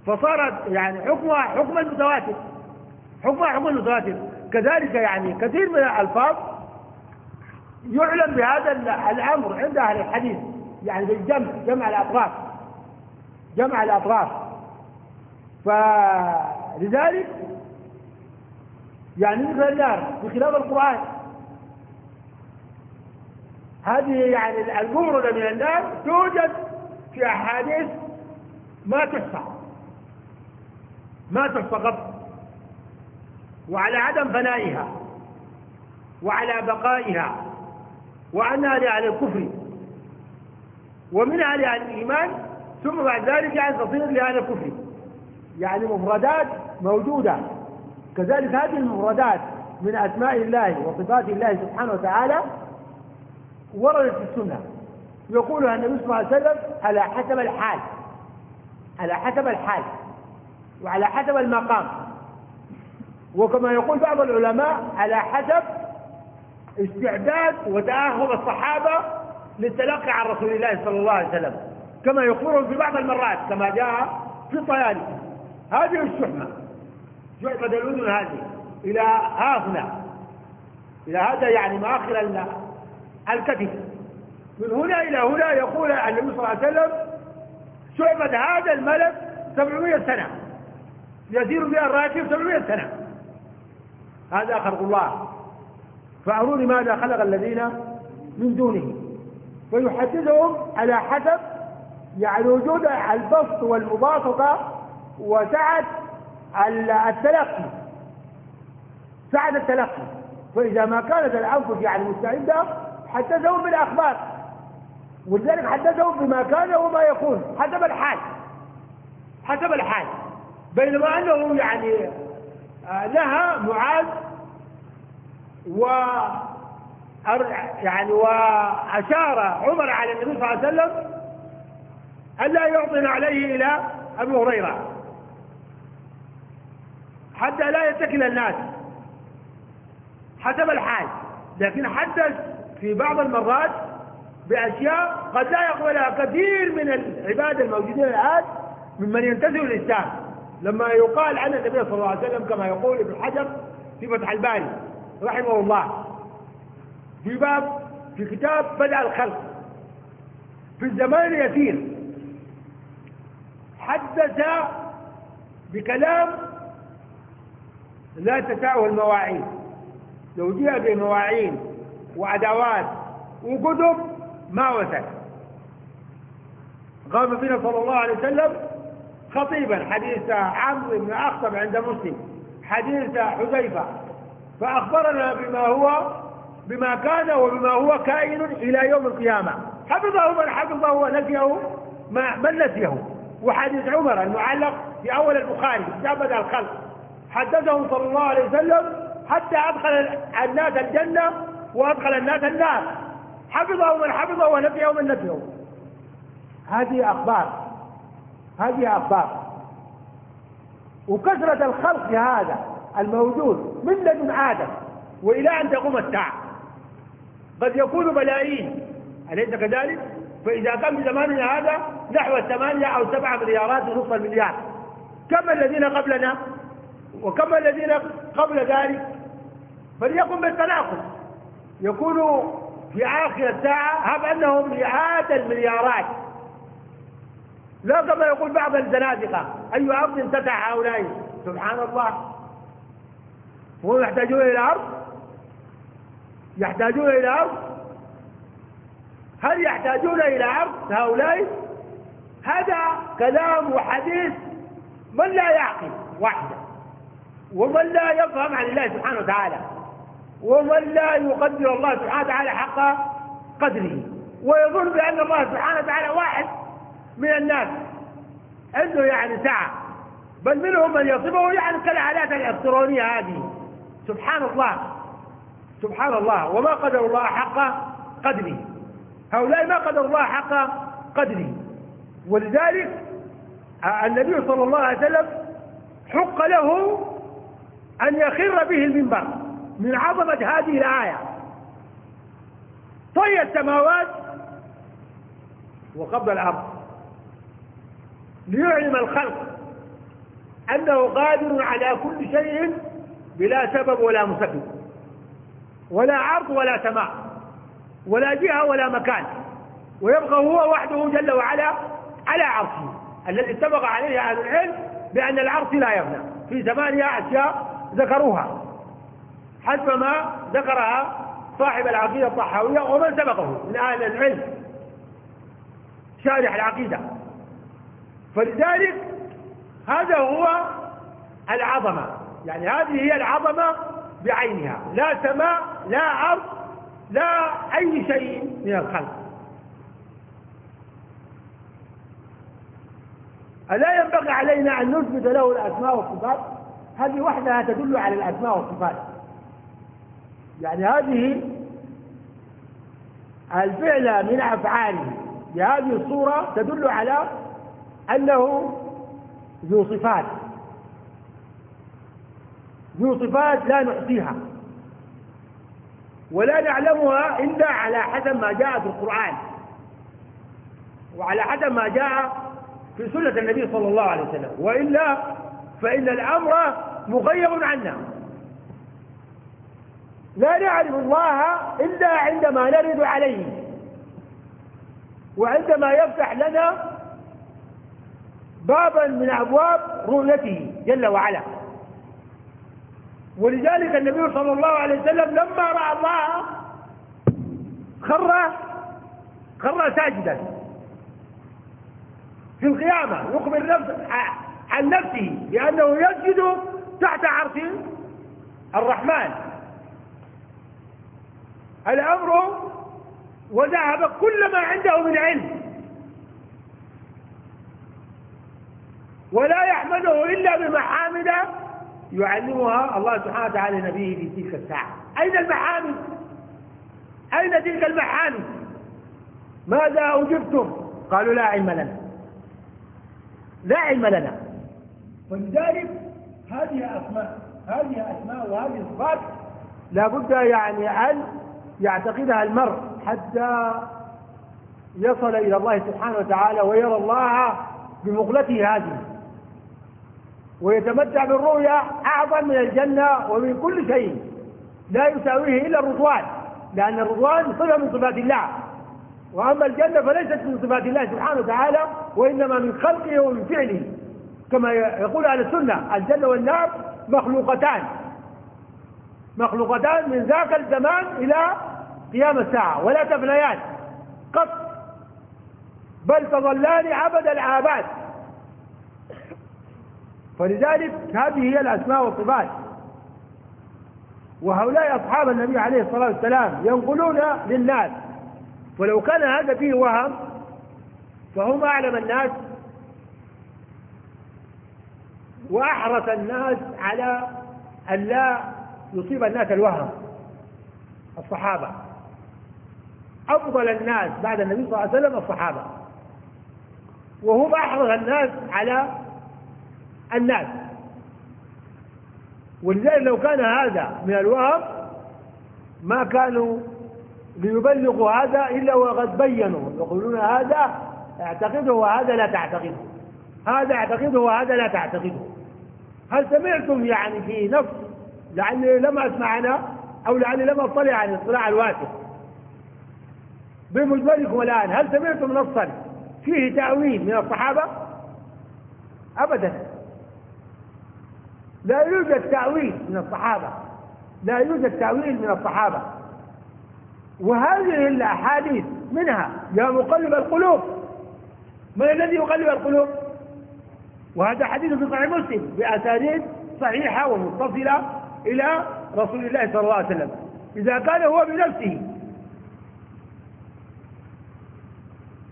فصارت يعني حكمها حكم المتواتر. حكمها حكم المتواتر. كذلك يعني كثير من الألفاظ يعلم بهذا الأمر عند أهل الحديث. يعني بالجمع جمع الأطراف. جمع الأطراف. فلذلك يعني مثل النار بخلاف القرآن. هذه يعني الموردة من النار توجد في أحاديث ما تحصى ما تحصى قط. وعلى عدم فنائها وعلى بقائها. وعنها لأهل الكفر. ومنها لأهل الإيمان. ثم بعد ذلك يعني تصير لأهل الكفر. يعني مفردات موجودة. كذلك هذه المفردات من أسماء الله وصفات الله سبحانه وتعالى وردت في السنة. يقولها النبي صلى الله عليه وسلم على حسب الحال. على حسب الحال. وعلى حسب المقام. وكما يقول بعض العلماء على حسب استعداد وتأهب الصحابة للتلقي عن رسول الله صلى الله عليه وسلم. كما يقولون في بعض المرات كما جاء في الطيالي هذه الشحمة. شعبة الأذن هذه. إلى ها هنا. إلى هذا يعني مؤخر الكتف. من هنا إلى هنا يقول النبي صلى الله عليه وسلم شعبة هذا الملك سبعمائة سنة. يسير بها الراكب سبعمائة سنة. هذا خلق الله. فأروني ماذا خلق الذين من دونه. فيحددهم على حسب يعني وجود البسط والمباسطة وسعة التلقي. سعة التلقي. فإذا ما كانت الأنفس يعني مستعدة حدثهم بالأخبار. ولذلك حدثهم بما كان وما يكون حسب الحال. حسب الحال. بينما أنه يعني آه، لها معاذ و يعني وأشار عمر على النبي صلى الله عليه وسلم ألا يعطن عليه إلى أبي هريرة. حتى لا يتكل الناس. حسب الحال. لكن حدث في بعض المرات بأشياء قد لا يقبلها كثير من العباد الموجودين الآن ممن ينتسب الإسلام لما يقال عن النبي صلى الله عليه وسلم كما يقول ابن حجر في فتح الباري رحمه الله في باب في كتاب بدع الخلق. في الزمان اليسير حدث بكلام لا تسعه المواعين. لو جاء بمواعين وأدوات وكتب ما وسع قام فينا صلى الله عليه وسلم خطيبا حديث عمرو بن أخطب عند مسلم حديث حذيفة. فأخبرنا بما هو بما كان وبما هو كائن إلى يوم القيامة. حفظه من حفظه ونسيه من نسيه. وحديث عمر المعلق في أول البخاري كتاب الخلق. حدثه صلى الله عليه وسلم حتى أدخل الناس الجنة وأدخل الناس. النار حفظه من حفظه ونفيه من نفيه هذه أخبار. هذه أخبار. وكثرة الخلق هذا الموجود من لدن آدم وإلى أن تقوم الساعة. قد يكون ملايين. أليس كذلك؟ فإذا كان في زماننا هذا نحو الثمانية أو سبعة مليارات ونصف المليار. كم الذين قبلنا؟ وكم الذين قبل ذلك؟ فليكن بالتناقض. يكون في آخر الساعة هب أنهم مئات المليارات. لا كما يقول بعض الزنادقة أي أرض انتفع هؤلاء؟ سبحان الله. وهم يحتاجون إلى أرض؟ يحتاجون إلى أرض؟ هل يحتاجون إلى أرض هؤلاء؟ هذا كلام وحديث من لا يعقل واحدا ومن لا يفهم عن الله سبحانه وتعالى. ومن لا يقدر الله سبحانه وتعالى حق قدره ويظن بأن الله سبحانه وتعالى واحد من الناس. عنده يعني ساعة بل منهم من يصفه يعني كالآلات الإلكترونية هذه. سبحان الله سبحان الله. وما قدر الله حق قدره. هؤلاء ما قدر الله حق قدره. ولذلك النبي صلى الله عليه وسلم حق له أن يخر به المنبر. من عظمة هذه الآية. طي السماوات وقبل الأرض. ليعلم الخلق أنه قادر على كل شيء بلا سبب ولا مسبب. ولا عرض ولا سماء ولا جهة ولا مكان. ويبقى هو وحده جل وعلا على عرشه. الذي اتفق عليه أهل العلم بأن العرش لا يبنى. في ثمانية أشياء ذكروها. حسب ما ذكرها صاحب العقيدة الطحاوية ومن سبقه من أهل العلم شارح العقيدة. فلذلك هذا هو العظمة يعني هذه هي العظمة بعينها. لا سماء لا أرض لا أي شيء من الخلق. ألا ينبغي علينا أن نثبت له الأسماء والصفات؟ هذه وحدها تدل على الأسماء والصفات. يعني هذه الفعل من أفعاله. بهذه الصورة تدل على أنه ذو صفات. ذو صفات لا نحصيها. ولا نعلمها إلا على حسب ما جاء في القرآن. وعلى حسب ما جاء في سنة النبي صلى الله عليه وسلم. وإلا فإن الأمر مغيب عنا. لا نعرف الله إلا عندما نرد عليه. وعندما يفتح لنا بابا من أبواب رؤيته جل وعلا. ولذلك النبي صلى الله عليه وسلم لما رأى الله خر خر ساجدا. في القيامة يخبر نفس عن نفسه بأنه يسجد تحت عرش الرحمن. الأمر وذهب كل ما عنده من علم. ولا يحمده إلا بمحامد يعلمها الله سبحانه وتعالى نبيه في تلك الساعة. أين المحامد؟ أين تلك المحامد؟ ماذا أجبتم قالوا لا علم لنا. لا علم لنا. ولذلك هذه أسماء هذه أسماء وهذه صفات لابد يعني أن يعتقدها المرء حتى يصل إلى الله سبحانه وتعالى ويرى الله بمقلته هذه. ويتمتع بالرؤيا أعظم من الجنة ومن كل شيء. لا يساويه إلا الرضوان لأن الرضوان صفة من صفات الله. وأما الجنة فليست من صفات الله سبحانه وتعالى وإنما من خلقه ومن فعله. كما يقول أهل السنة الجنة والنار مخلوقتان. مخلوقتان من ذاك الزمان إلى قيام الساعة ولا تفنيان. قط. بل تظلان أبد الآباد فلذلك هذه هي الأسماء والصفات. وهؤلاء أصحاب النبي عليه الصلاة والسلام ينقلون للناس. ولو كان هذا فيه وهم فهم أعلم الناس. وأحرص الناس على أن لا يصيب الناس الوهم الصحابة. أفضل الناس بعد النبي صلى الله عليه وسلم الصحابة. وهم أحرص الناس على الناس. ولذلك لو كان هذا من الوهم ما كانوا ليبلغوا هذا إلا وقد بينوا. يقولون هذا أعتقده وهذا لا تعتقده. هذا أعتقده وهذا لا تعتقده. هل سمعتم يعني في نفس لعلي لم أسمع أنا أو لعلي لم أطلع عن الاطلاع الواسع. بمجملكم الآن هل سمعتم نصا فيه تأويل من الصحابة؟ أبدا. لا يوجد تأويل من الصحابة. لا يوجد تأويل من الصحابة. وهذه الأحاديث منها يا مقلب القلوب. من الذي يقلب القلوب؟ وهذا حديث في صحيح مسلم بأسانيد صحيحة ومتصلة. إلى رسول الله صلى الله عليه وسلم. إذا كان هو بنفسه.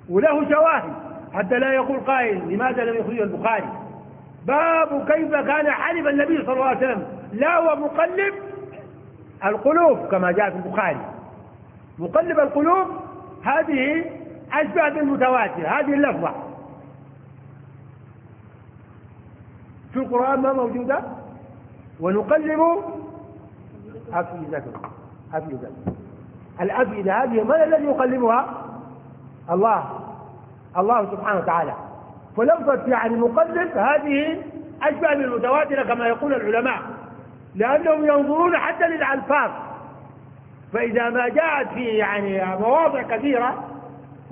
وله شواهد. حتى لا يقول قائل لماذا لم يخرج البخاري؟ باب كيف كان حلف النبي صلى الله عليه وسلم. لا ومقلب القلوب كما جاء في البخاري. مقلب القلوب هذه أشبه بالمتواتر هذه اللفظة. في القرآن ما موجودة؟ ونقلب أفئدة أفئدة الأفئدة هذه من الذي يقلبها؟ الله. الله سبحانه وتعالى. فلفظة يعني مقلب هذه أشبه بالمتواترة كما يقول العلماء. لأنهم ينظرون حتى للألفاظ. فإذا ما جاءت في يعني مواضع كثيرة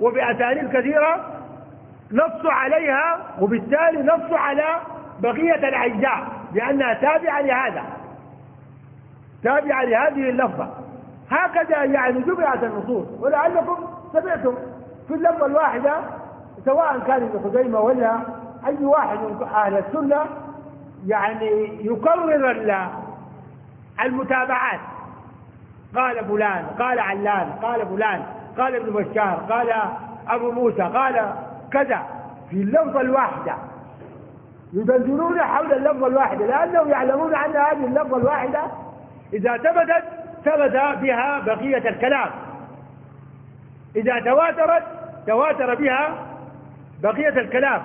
وبأساليب كثيرة نص عليها وبالتالي نص على بقية الأجزاء لأنها تابعة لهذا. تابعة لهذه اللفظة. هكذا يعني جمعت النصوص. ولعلكم سمعتم في اللفظة الواحدة سواء كان ابن خزيمة ولا أي واحد من أهل السنة يعني يكرر المتابعات. قال فلان قال علان قال فلان قال ابن بشار قال أبو موسى قال كذا. في اللفظة الواحدة. يدندنون حول اللفظة الواحدة لأنهم يعلمون أن هذه اللفظة الواحدة إذا ثبتت ثبت بها بقية الكلام. إذا تواترت تواتر بها بقية الكلام.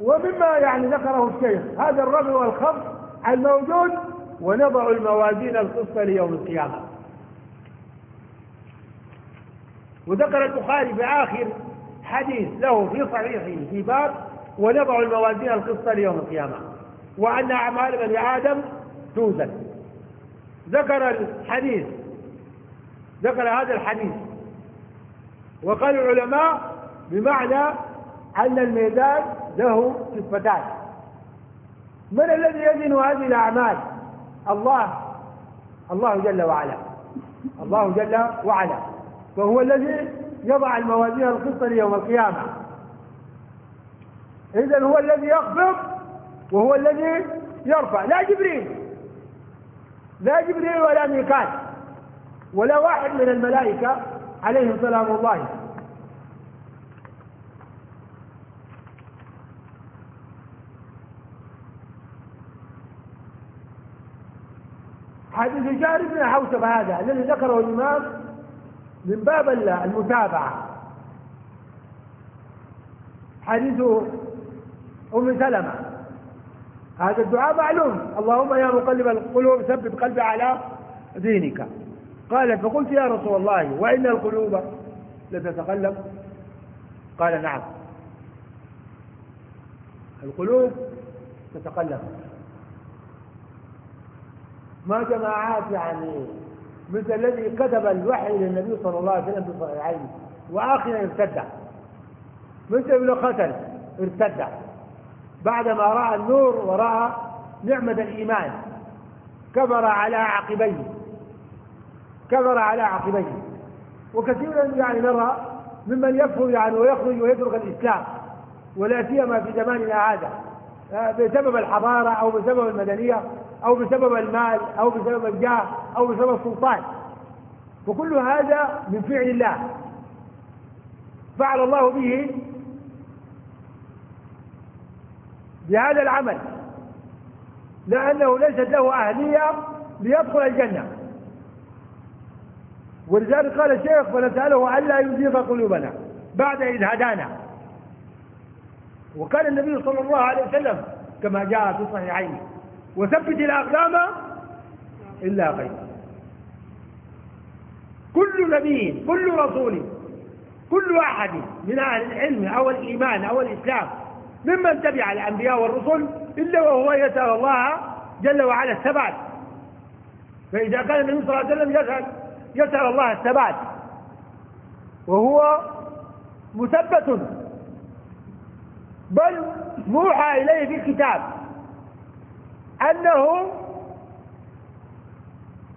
ومما يعني ذكره الشيخ هذا الربع والخفض الموجود ونضع الموازين القسط ليوم القيامة. وذكر البخاري في آخر حديث له في صحيحه في باب ونضع الموازين القسط ليوم القيامة وأن أعمال بني آدم توزن. ذكر الحديث ذكر هذا الحديث. وقال العلماء بمعنى أن الميزان له صفتان. من الذي يزن هذه الأعمال؟ الله. الله جل وعلا. الله جل وعلا. فهو الذي يضع الموازين القسط ليوم القيامة. إذا هو الذي يخفض وهو الذي يرفع. لا جبريل. لا جبريل ولا ميكال. ولا واحد من الملائكة عليهم سلام الله. حديث جار بن حوشب هذا الذي ذكره الإمام من باب المتابعة. حديث أم سلمة. هذا الدعاء معلوم. اللهم يا مقلب القلوب ثبت قلبي على دينك. قال فقلت يا رسول الله وإن القلوب لتتقلب؟ قال نعم. القلوب تتقلب. ما جماعات يعني مثل الذي كتب الوحي للنبي صلى الله عليه وسلم في صحيحين وآخرا ارتد. مثل ابن قتل ارتد. بعدما رأى النور ورأى نعمة الإيمان كبر على عقبيه. كبر على عقبيه. وكثيرا يعني نرى ممن يكفر يعني ويخرج ويترك الإسلام ولا سيما في زماننا هذا آه، بسبب الحضارة أو بسبب المدنية. أو بسبب المال أو بسبب الجاه أو بسبب السلطان. وكل هذا من فعل الله. فعل الله به بهذا العمل. لأنه ليست له أهلية ليدخل الجنة. ولذلك قال الشيخ فنسأله ألا يزيغ قلوبنا بعد إذ هدانا. وكان النبي صلى الله عليه وسلم كما جاء في صحيحين وثبت الأقدام إلا غير. كل نبي كل رسول كل أحد من أهل العلم أو الإيمان أو الإسلام ممن تبع الأنبياء والرسل إلا وهو يسأل الله جل وعلا الثبات. فإذا كان النبي صلى الله عليه وسلم يسأل يسأل الله الثبات وهو مثبت بل موحى إليه في كتاب أنه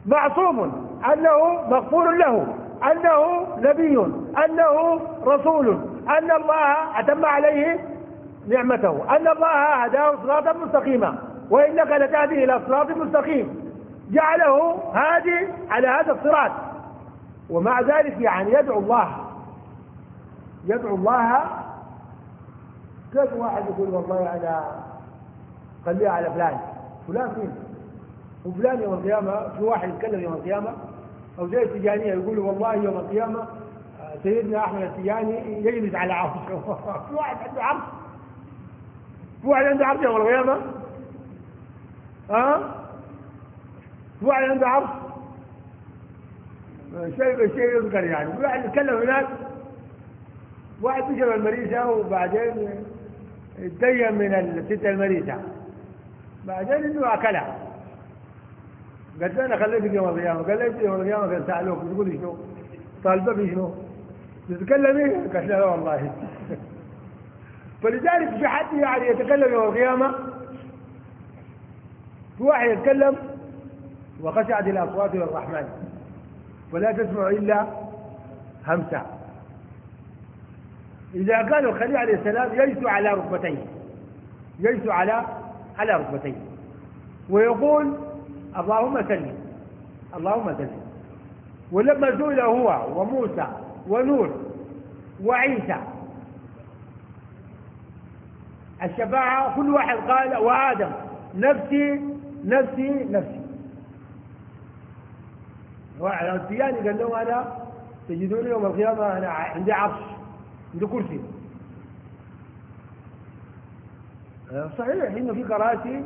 معصوم أنه مغفور له أنه نبي أنه رسول أن الله أتم عليه نعمته أن الله هداه صراطا مستقيما وإنك لتهدي إلى صراط مستقيم. جعله هادي على هذا الصراط. ومع ذلك يعني يدعو الله يدعو الله. كيف واحد يقول والله أنا خليها على فلان؟ فلان مين وفلان يوم القيامة في واحد يتكلم يوم القيامة أو زي التجانية يقول والله يوم القيامة آه، سيدنا أحمد التجاني يجلس على عرشه. في واحد عنده عرش. في واحد عنده عرش يوم القيامة. ها؟ في واحد عنده عرش. شيء شيء يذكر يعني. واحد يتكلم هناك. واحد بشرب المريسة وبعدين اتدين من الست المريسة. بعدين إنه اكلها قالت له أنا خليتك يوم القيامة قال لي يوم القيامة كان سالوك تقول شنو؟ طالبه بشنو؟ تتكلمي؟ قالت لا والله فلذلك في حد يعني يتكلم يوم القيامة في واحد يتكلم وخشعت الاصوات للرحمن ولا تسمع إلا همسة إذا كان الخليل عليه السلام يجلس على ركبتيه يجلس على على ركبتيه ويقول اللهم سلم اللهم سلم. ولما سئل هو وموسى ونوح وعيسى الشفاعة كل واحد قال وآدم نفسي نفسي نفسي. الثياني قال لهم أنا تجدوني يوم القيامة أنا عندي عرش عندي كرسي. صحيح إنه في كراسي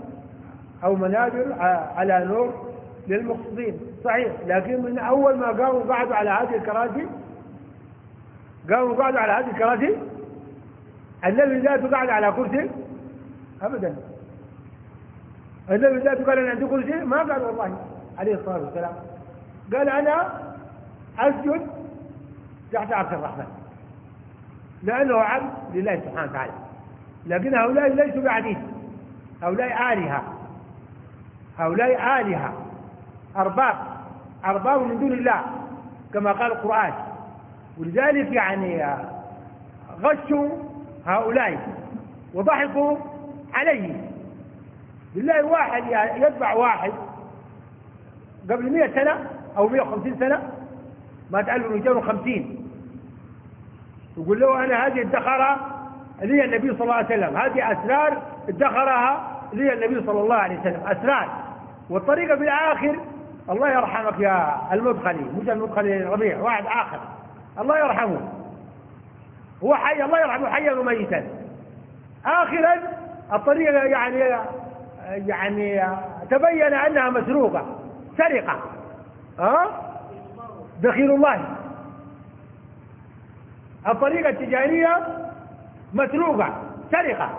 أو منابر على نور للمقصدين صحيح. لكن من أول ما قاموا قعدوا على هذه الكراسي قاموا قعدوا على هذه الكراسي النبي ذاته قاعد على كرسي؟ أبدا. النبي ذاته قال أنا عندي كرسي؟ ما قال والله عليه الصلاة والسلام. قال أنا أسجد تحت عرش الرحمن لأنه عبد لله سبحانه وتعالى. لكن هؤلاء ليسوا بعبيد هؤلاء آلهة. هؤلاء آلهة. أرباب. أرباب من دون الله كما قال القرآن. ولذلك يعني غشوا هؤلاء وضحكوا عليه بالله واحد يتبع واحد قبل 100 سنة أو 150 سنة ما تعلم 250 يقول له أنا هذه ادخرها لي النبي صلى الله عليه وسلم. هذه أسرار ادخرها لي النبي صلى الله عليه وسلم. أسرار. والطريقة في الآخر الله يرحمك يا المدخلي. مش المدخلي ربيع واحد آخر. الله يرحمه. هو حي الله يرحمه حيا وميتا. آخرا الطريقة يعني يعني تبين أنها مسروقة سرقة. ها؟ دخيل الله. الطريقة التجارية مسروقة سرقة.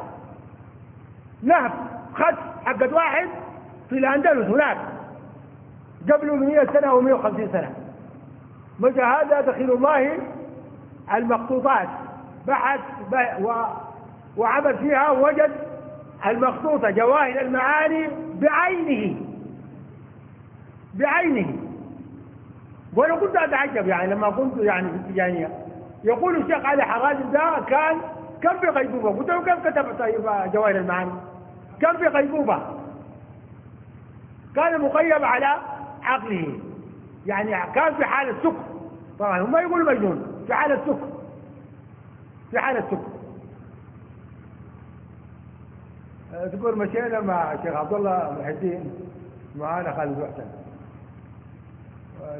نهب خد حقت واحد في الأندلس هناك. قبل 100 سنة أو 150 سنة. متى هذا دخيل الله؟ المخطوطات بحث و وعمل فيها وجد المخطوطة جواهر المعاني بعينه. بعينه. وأنا كنت أتعجب يعني لما كنت يعني في التجانية يقول الشيخ علي حراج ده كان كم في غيبوبة قلت له كم كتب طيب جواهر المعاني؟ كم في غيبوبة كان مقيم على عقله. يعني كان في حالة سكر. طبعا هم يقولوا مجنون. في حالة سكر. في حالة سكر. تقول مشينا مع شيخ عبد الله محدين معانا خالد محسن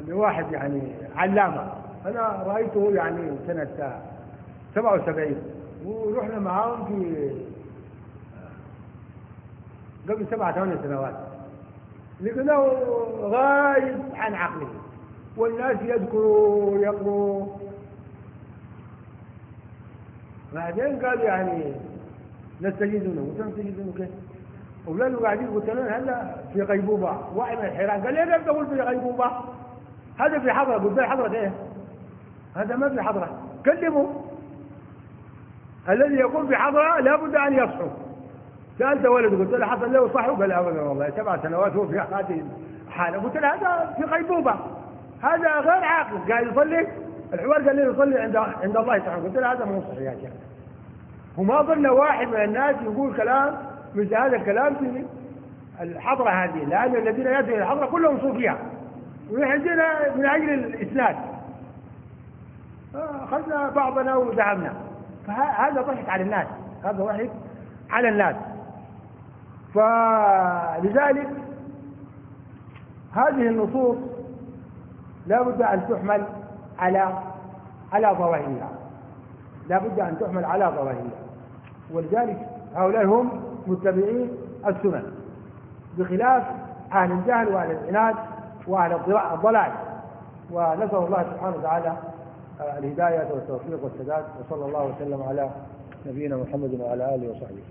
لواحد يعني علامة. أنا رأيته يعني سنة 77 ورحنا معاهم في قبل سبعة ثمان سنوات. لقناه غايب عن عقله. والناس يذكروا يقروا بعدين قال يعني نستجيز منه كيف؟ أولاده قاعدين قلت له هلا في غيبوبة. واحد من الحيران قال ليه تقول في غيبوبة؟ هذا في حضرة. قلت له حضرة إيه؟ هذا ما في حضرة. كلموا الذي في حضرة لابد أن يصحوا سألت ولده قلت له حصل له صحو؟ قال أبدا والله سبع سنوات هو في هذه الحالة قلت له هذا في غيبوبة. هذا غير عاقل. قاعد يصلي؟ الحوار قال لي يصلي عند عند الله سبحانه قلت له هذا مو صحيح يا شيخ. وما ظن واحد من الناس يقول كلام مثل هذا الكلام في الحضرة هذه لأن الذين يأتون إلى الحضرة كلهم صوفياء ونحن جينا من أجل الإسناد أخذنا بعضنا وذهبنا فهذا ضحك على الناس. هذا ضحك على الناس. فلذلك هذه النصوص لا بد أن تحمل على على ظواهرها. لا بد أن تحمل على ظواهرها. ولذلك هؤلاء هم متبعين السنن. بخلاف أهل الجهل وأهل العناد وأهل الضلال. ونسأل الله سبحانه وتعالى الهداية والتوفيق والسداد وصلى الله وسلم على نبينا محمد وعلى آله وصحبه.